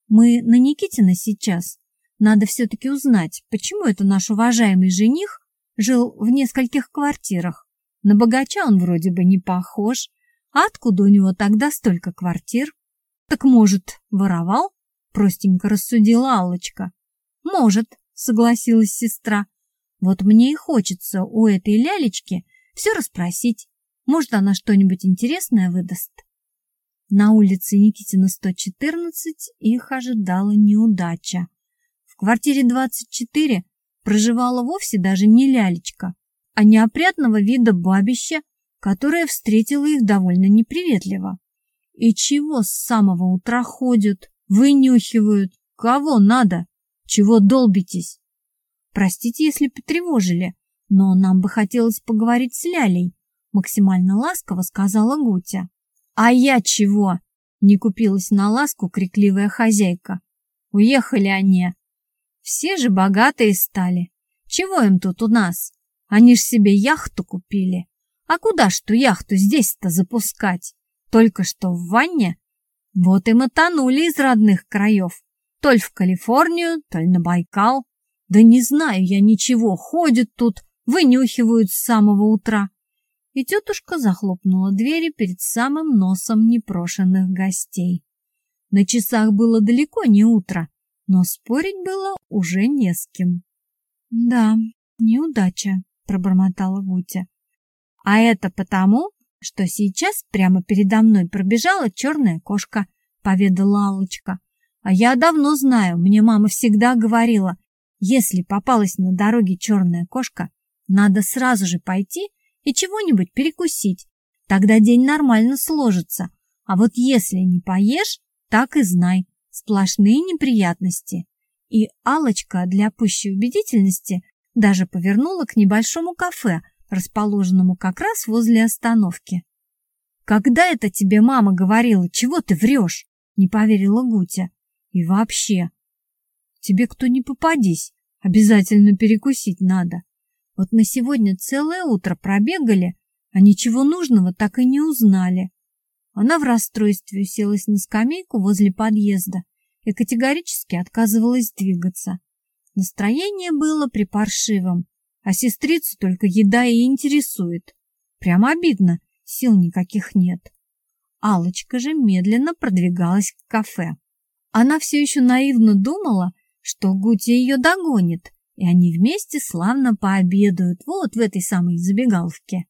Мы на Никитина сейчас. Надо все-таки узнать, почему это наш уважаемый жених жил в нескольких квартирах. На богача он вроде бы не похож. А откуда у него тогда столько квартир? Так может, воровал? Простенько рассудила Аллочка. Может, согласилась сестра. Вот мне и хочется у этой лялечки все расспросить. Может, она что-нибудь интересное выдаст. На улице Никитина 114 их ожидала неудача. В квартире 24 проживала вовсе даже не лялечка, а неопрятного вида бабища, которая встретила их довольно неприветливо. И чего с самого утра ходят, вынюхивают? Кого надо? Чего долбитесь? Простите, если потревожили, но нам бы хотелось поговорить с Лялей, максимально ласково сказала Гутя. А я чего? Не купилась на ласку крикливая хозяйка. Уехали они. Все же богатые стали. Чего им тут у нас? Они ж себе яхту купили. А куда ж ту яхту здесь-то запускать? Только что в ванне? Вот и мотанули из родных краев. То ли в Калифорнию, то ли на Байкал. Да не знаю я ничего, ходят тут, вынюхивают с самого утра. И тетушка захлопнула двери перед самым носом непрошенных гостей. На часах было далеко не утро, но спорить было уже не с кем. «Да, неудача», — пробормотала Гутя. «А это потому, что сейчас прямо передо мной пробежала черная кошка», — поведала Аллочка. «А я давно знаю, мне мама всегда говорила, если попалась на дороге черная кошка, надо сразу же пойти и чего-нибудь перекусить. Тогда день нормально сложится. А вот если не поешь, так и знай, сплошные неприятности. И алочка для пущей убедительности даже повернула к небольшому кафе, расположенному как раз возле остановки. «Когда это тебе мама говорила, чего ты врешь?» — не поверила Гутя. «И вообще, тебе кто не попадись, обязательно перекусить надо. Вот мы сегодня целое утро пробегали, а ничего нужного так и не узнали. Она в расстройстве уселась на скамейку возле подъезда и категорически отказывалась двигаться. Настроение было припаршивым, а сестрицу только еда и интересует. Прямо обидно, сил никаких нет. алочка же медленно продвигалась к кафе. Она все еще наивно думала, что Гути ее догонит, и они вместе славно пообедают вот в этой самой забегаловке.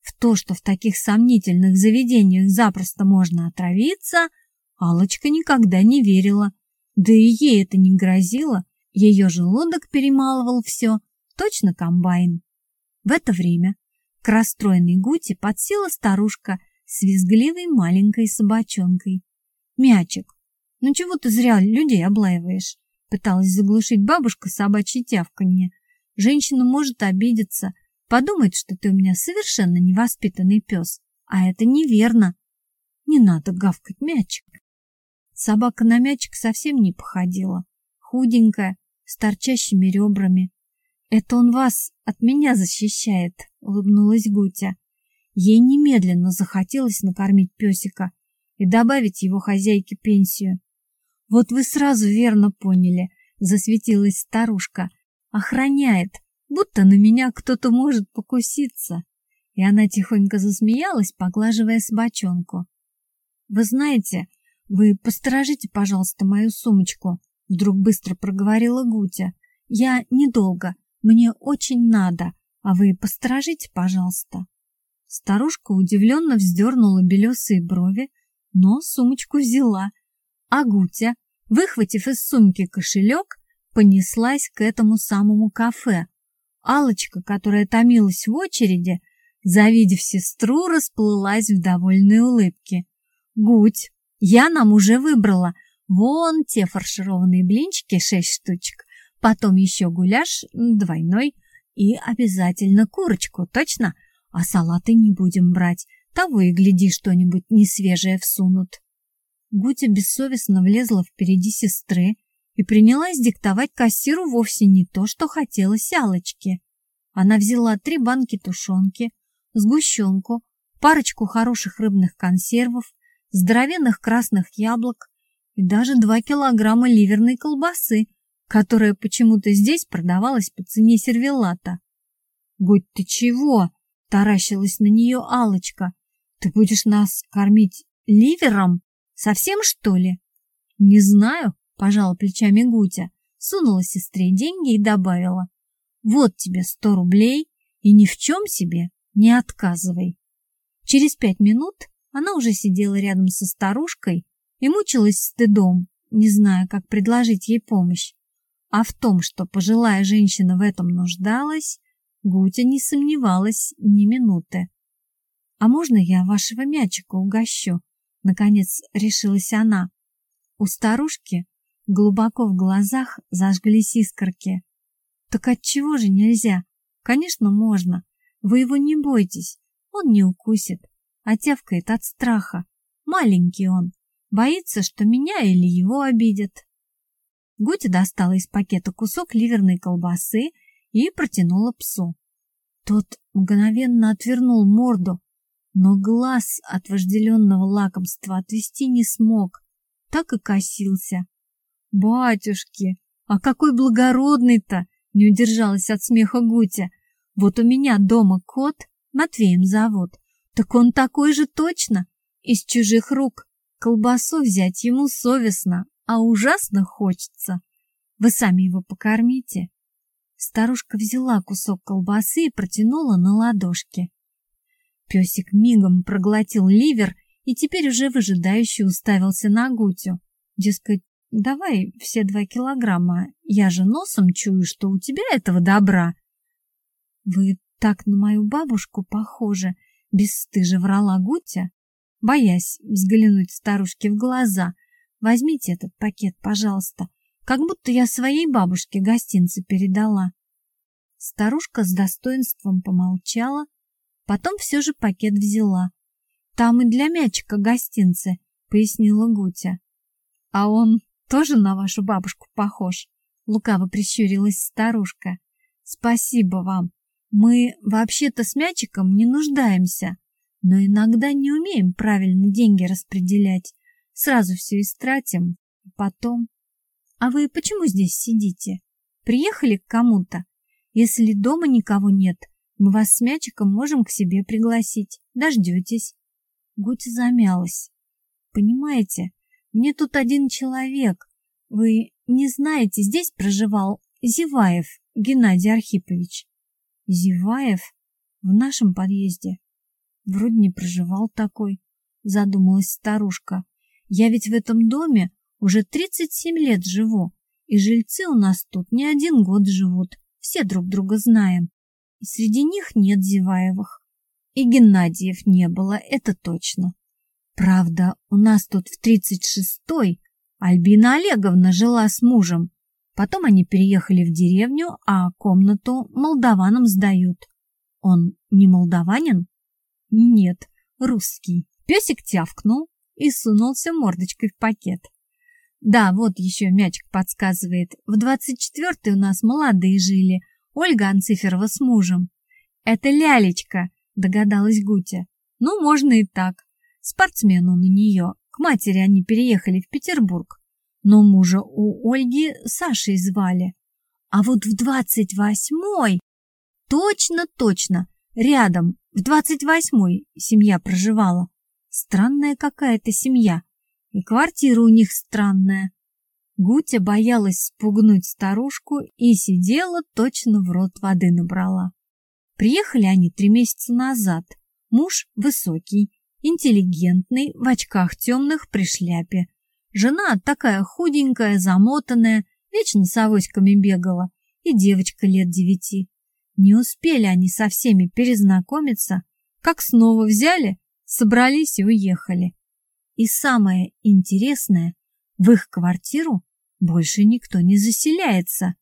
В то, что в таких сомнительных заведениях запросто можно отравиться, алочка никогда не верила. Да и ей это не грозило, ее желудок перемалывал все, точно комбайн. В это время к расстроенной Гути подсела старушка с визгливой маленькой собачонкой. «Мячик, ну чего ты зря людей облаиваешь?» Пыталась заглушить бабушка собачье тявканье. Женщина может обидеться, подумать, что ты у меня совершенно невоспитанный пес. А это неверно. Не надо гавкать мячик. Собака на мячик совсем не походила. Худенькая, с торчащими ребрами. «Это он вас от меня защищает», — улыбнулась Гутя. Ей немедленно захотелось накормить песика и добавить его хозяйке пенсию. «Вот вы сразу верно поняли», — засветилась старушка. «Охраняет, будто на меня кто-то может покуситься». И она тихонько засмеялась, поглаживая собачонку. «Вы знаете, вы посторожите, пожалуйста, мою сумочку», — вдруг быстро проговорила Гутя. «Я недолго, мне очень надо, а вы посторожите, пожалуйста». Старушка удивленно вздернула белесые брови, но сумочку взяла, а Гутя, выхватив из сумки кошелек, понеслась к этому самому кафе. алочка которая томилась в очереди, завидев сестру, расплылась в довольной улыбке. «Гуть, я нам уже выбрала. Вон те фаршированные блинчики, шесть штучек, потом еще гуляш двойной и обязательно курочку, точно? А салаты не будем брать, того и гляди, что-нибудь несвежее всунут. Гутя бессовестно влезла впереди сестры и принялась диктовать кассиру вовсе не то, что хотела сялочки. Она взяла три банки тушенки, сгущенку, парочку хороших рыбных консервов, здоровенных красных яблок и даже два килограмма ливерной колбасы, которая почему-то здесь продавалась по цене сервелата. «Гудь, ты чего?» — таращилась на нее алочка «Ты будешь нас кормить ливером? Совсем, что ли?» «Не знаю», — пожала плечами Гутя, сунула сестре деньги и добавила. «Вот тебе сто рублей, и ни в чем себе не отказывай». Через пять минут она уже сидела рядом со старушкой и мучилась стыдом, не зная, как предложить ей помощь. А в том, что пожилая женщина в этом нуждалась, Гутя не сомневалась ни минуты. «А можно я вашего мячика угощу?» Наконец решилась она. У старушки глубоко в глазах зажглись искорки. «Так отчего же нельзя? Конечно, можно. Вы его не бойтесь. Он не укусит, а тявкает от страха. Маленький он, боится, что меня или его обидят. Гути достала из пакета кусок ливерной колбасы и протянула псу. Тот мгновенно отвернул морду, но глаз от вожделенного лакомства отвести не смог, так и косился. «Батюшки, а какой благородный-то!» — не удержалась от смеха Гутя. «Вот у меня дома кот, Матвеем зовут. Так он такой же точно. Из чужих рук. Колбасу взять ему совестно, а ужасно хочется. Вы сами его покормите. Старушка взяла кусок колбасы и протянула на ладошки. Песик мигом проглотил ливер и теперь уже выжидающе уставился на Гутю. Дескать, давай все два килограмма, я же носом чую, что у тебя этого добра. Вы так на мою бабушку похоже, бесстыже врала Гутя, боясь взглянуть старушке в глаза. Возьмите этот пакет, пожалуйста, как будто я своей бабушке гостинцы передала. Старушка с достоинством помолчала, потом все же пакет взяла. Там и для мячика гостинцы, пояснила Гутя. А он тоже на вашу бабушку похож? Лукаво прищурилась старушка. Спасибо вам, мы вообще-то с мячиком не нуждаемся, но иногда не умеем правильно деньги распределять. Сразу все истратим, потом... А вы почему здесь сидите? Приехали к кому-то? Если дома никого нет, мы вас с мячиком можем к себе пригласить. Дождетесь. Гутя замялась. Понимаете, мне тут один человек. Вы не знаете, здесь проживал Зеваев Геннадий Архипович. Зеваев в нашем подъезде. Вроде не проживал такой, задумалась старушка. Я ведь в этом доме уже 37 лет живу, и жильцы у нас тут не один год живут, все друг друга знаем. И среди них нет Зеваевых. И Геннадиев не было, это точно. Правда, у нас тут в 36-й Альбина Олеговна жила с мужем, Потом они переехали в деревню, а комнату молдаванам сдают. Он не молдаванин? Нет, русский. Песик тявкнул и сунулся мордочкой в пакет. Да, вот еще мячик подсказывает. В двадцать четвертой у нас молодые жили. Ольга Анциферова с мужем. Это лялечка, догадалась Гутя. Ну, можно и так. Спортсмену на нее. К матери они переехали в Петербург но мужа у Ольги Сашей звали. А вот в двадцать восьмой, точно-точно, рядом, в двадцать восьмой семья проживала. Странная какая-то семья, и квартира у них странная. Гутя боялась спугнуть старушку и сидела, точно в рот воды набрала. Приехали они три месяца назад. Муж высокий, интеллигентный, в очках темных при шляпе, Жена такая худенькая, замотанная, вечно с авоськами бегала, и девочка лет девяти. Не успели они со всеми перезнакомиться, как снова взяли, собрались и уехали. И самое интересное, в их квартиру больше никто не заселяется.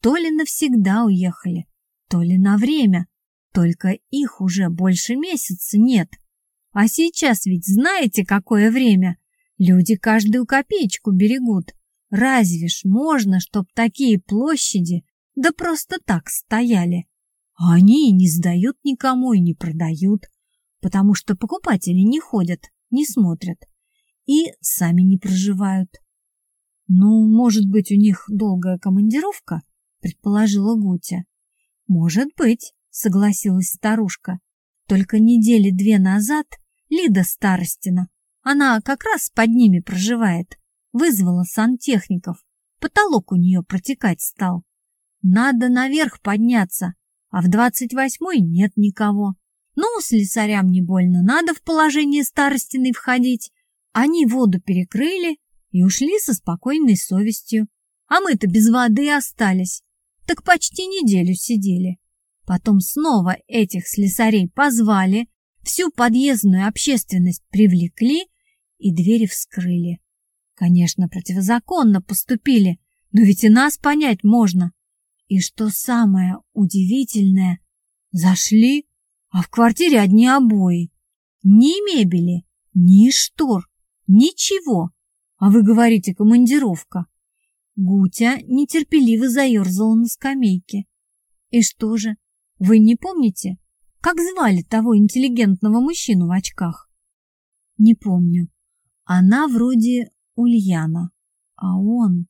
То ли навсегда уехали, то ли на время, только их уже больше месяца нет. А сейчас ведь знаете, какое время? Люди каждую копеечку берегут. Разве ж можно, чтоб такие площади да просто так стояли? А они не сдают никому, и не продают, потому что покупатели не ходят, не смотрят и сами не проживают. Ну, может быть, у них долгая командировка, предположила Гутя. Может быть, согласилась старушка. Только недели две назад Лида Старостина, она как раз под ними проживает, вызвала сантехников. Потолок у нее протекать стал. Надо наверх подняться, а в двадцать восьмой нет никого. Ну, слесарям не больно, надо в положение старостиной входить. Они воду перекрыли и ушли со спокойной совестью. А мы-то без воды остались. Так почти неделю сидели. Потом снова этих слесарей позвали, всю подъездную общественность привлекли и двери вскрыли. Конечно, противозаконно поступили, но ведь и нас понять можно. И что самое удивительное, зашли, а в квартире одни обои. Ни мебели, ни штор, ничего. А вы говорите, командировка. Гутя нетерпеливо заерзала на скамейке. И что же, вы не помните, как звали того интеллигентного мужчину в очках? Не помню. Она вроде Ульяна, а он...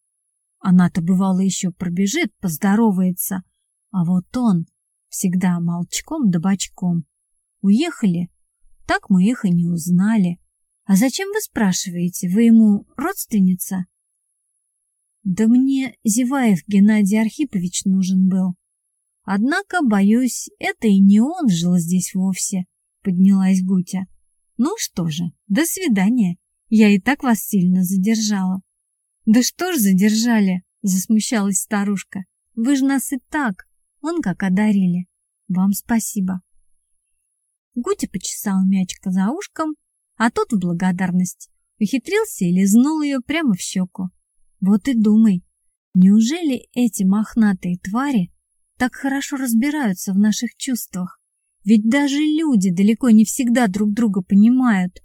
Она-то бывало еще пробежит, поздоровается, а вот он всегда молчком да бочком. Уехали? Так мы их и не узнали. А зачем вы спрашиваете? Вы ему родственница? Да мне Зеваев Геннадий Архипович нужен был. Однако, боюсь, это и не он жил здесь вовсе, поднялась Гутя. Ну что же, до свидания. Я и так вас сильно задержала. Да что ж задержали, засмущалась старушка. Вы же нас и так, он как одарили. Вам спасибо. Гутя почесал мячика за ушком, а тот в благодарность ухитрился и лизнул ее прямо в щеку. Вот и думай, неужели эти мохнатые твари так хорошо разбираются в наших чувствах? Ведь даже люди далеко не всегда друг друга понимают.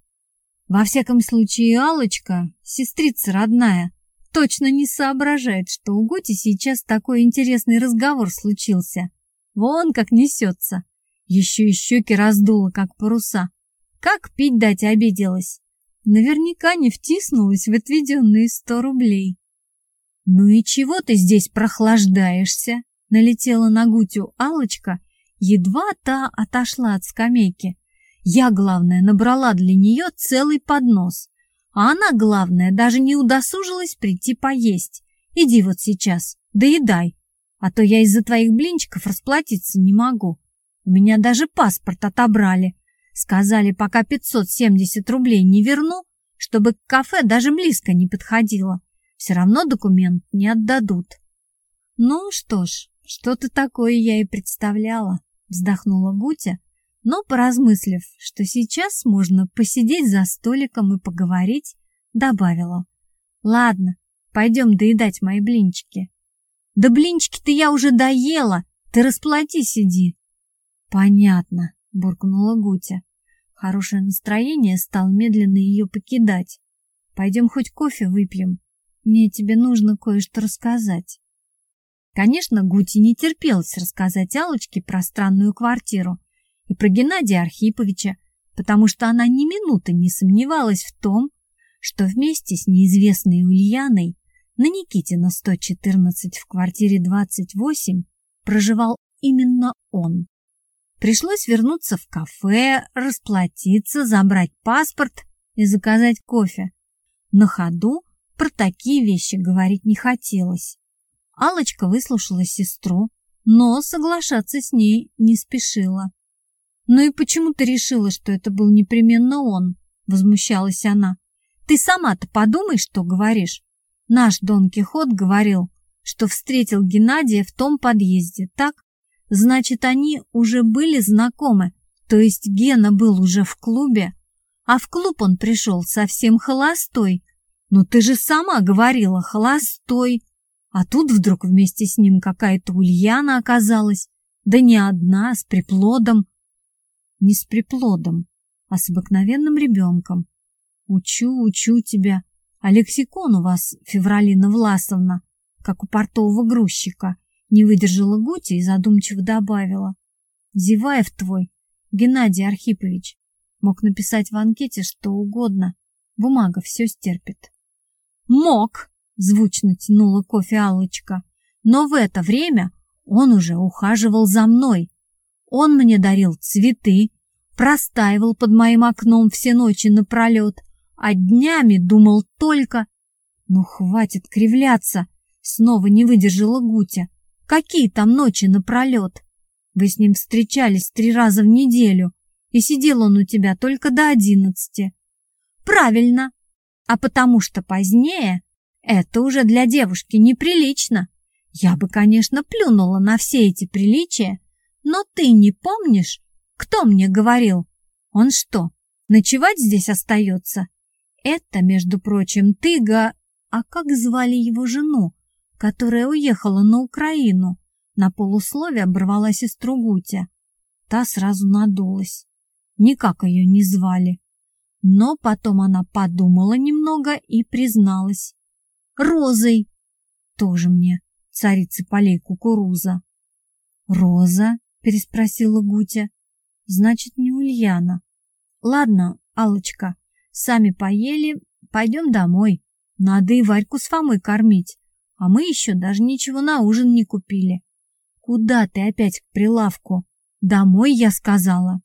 Во всяком случае, алочка сестрица родная, точно не соображает, что у Готи сейчас такой интересный разговор случился. Вон как несется. Еще и щеки раздуло, как паруса. Как пить дать обиделась. Наверняка не втиснулась в отведенные сто рублей. «Ну и чего ты здесь прохлаждаешься?» Налетела на Гутю алочка едва та отошла от скамейки. Я, главное, набрала для нее целый поднос. А она, главное, даже не удосужилась прийти поесть. Иди вот сейчас, доедай, а то я из-за твоих блинчиков расплатиться не могу. У меня даже паспорт отобрали. Сказали, пока 570 рублей не верну, чтобы к кафе даже близко не подходило. Все равно документ не отдадут. Ну что ж, что-то такое я и представляла, вздохнула Гутя, но, поразмыслив, что сейчас можно посидеть за столиком и поговорить, добавила. «Ладно, пойдем доедать мои блинчики». «Да блинчики-то я уже доела, ты расплатись иди». «Понятно», — буркнула Гутя. Хорошее настроение стало медленно ее покидать. «Пойдем хоть кофе выпьем. Мне тебе нужно кое-что рассказать». Конечно, Гути не терпелось рассказать Алочке про странную квартиру, и про Геннадия Архиповича, потому что она ни минуты не сомневалась в том, что вместе с неизвестной Ульяной на Никитина 114 в квартире 28 проживал именно он. Пришлось вернуться в кафе, расплатиться, забрать паспорт и заказать кофе. На ходу про такие вещи говорить не хотелось. алочка выслушала сестру, но соглашаться с ней не спешила. «Ну и почему ты решила, что это был непременно он?» — возмущалась она. «Ты сама-то подумай, что говоришь. Наш Дон Кихот говорил, что встретил Геннадия в том подъезде, так? Значит, они уже были знакомы, то есть Гена был уже в клубе, а в клуб он пришел совсем холостой. Ну ты же сама говорила, холостой. А тут вдруг вместе с ним какая-то Ульяна оказалась, да не одна, с приплодом не с приплодом, а с обыкновенным ребенком. Учу, учу тебя. А лексикон у вас, Февралина Власовна, как у портового грузчика, не выдержала Гути и задумчиво добавила. Зеваев твой, Геннадий Архипович, мог написать в анкете что угодно. Бумага все стерпит. Мог, звучно тянула кофе Аллочка, но в это время он уже ухаживал за мной. Он мне дарил цветы, простаивал под моим окном все ночи напролет, а днями думал только... Ну, хватит кривляться, снова не выдержала Гутя. Какие там ночи напролет? Вы с ним встречались три раза в неделю, и сидел он у тебя только до одиннадцати. Правильно. А потому что позднее это уже для девушки неприлично. Я бы, конечно, плюнула на все эти приличия, но ты не помнишь, кто мне говорил? Он что, ночевать здесь остается? Это, между прочим, Тыга... А как звали его жену, которая уехала на Украину? На полусловие оборвалась из Стругутя. Та сразу надулась. Никак ее не звали. Но потом она подумала немного и призналась. Розой. Тоже мне царицы полей кукуруза. Роза? Переспросила Гутя. Значит, не Ульяна. Ладно, алочка сами поели, пойдем домой. Надо и Варьку с Фомой кормить. А мы еще даже ничего на ужин не купили. Куда ты опять к прилавку? Домой, я сказала.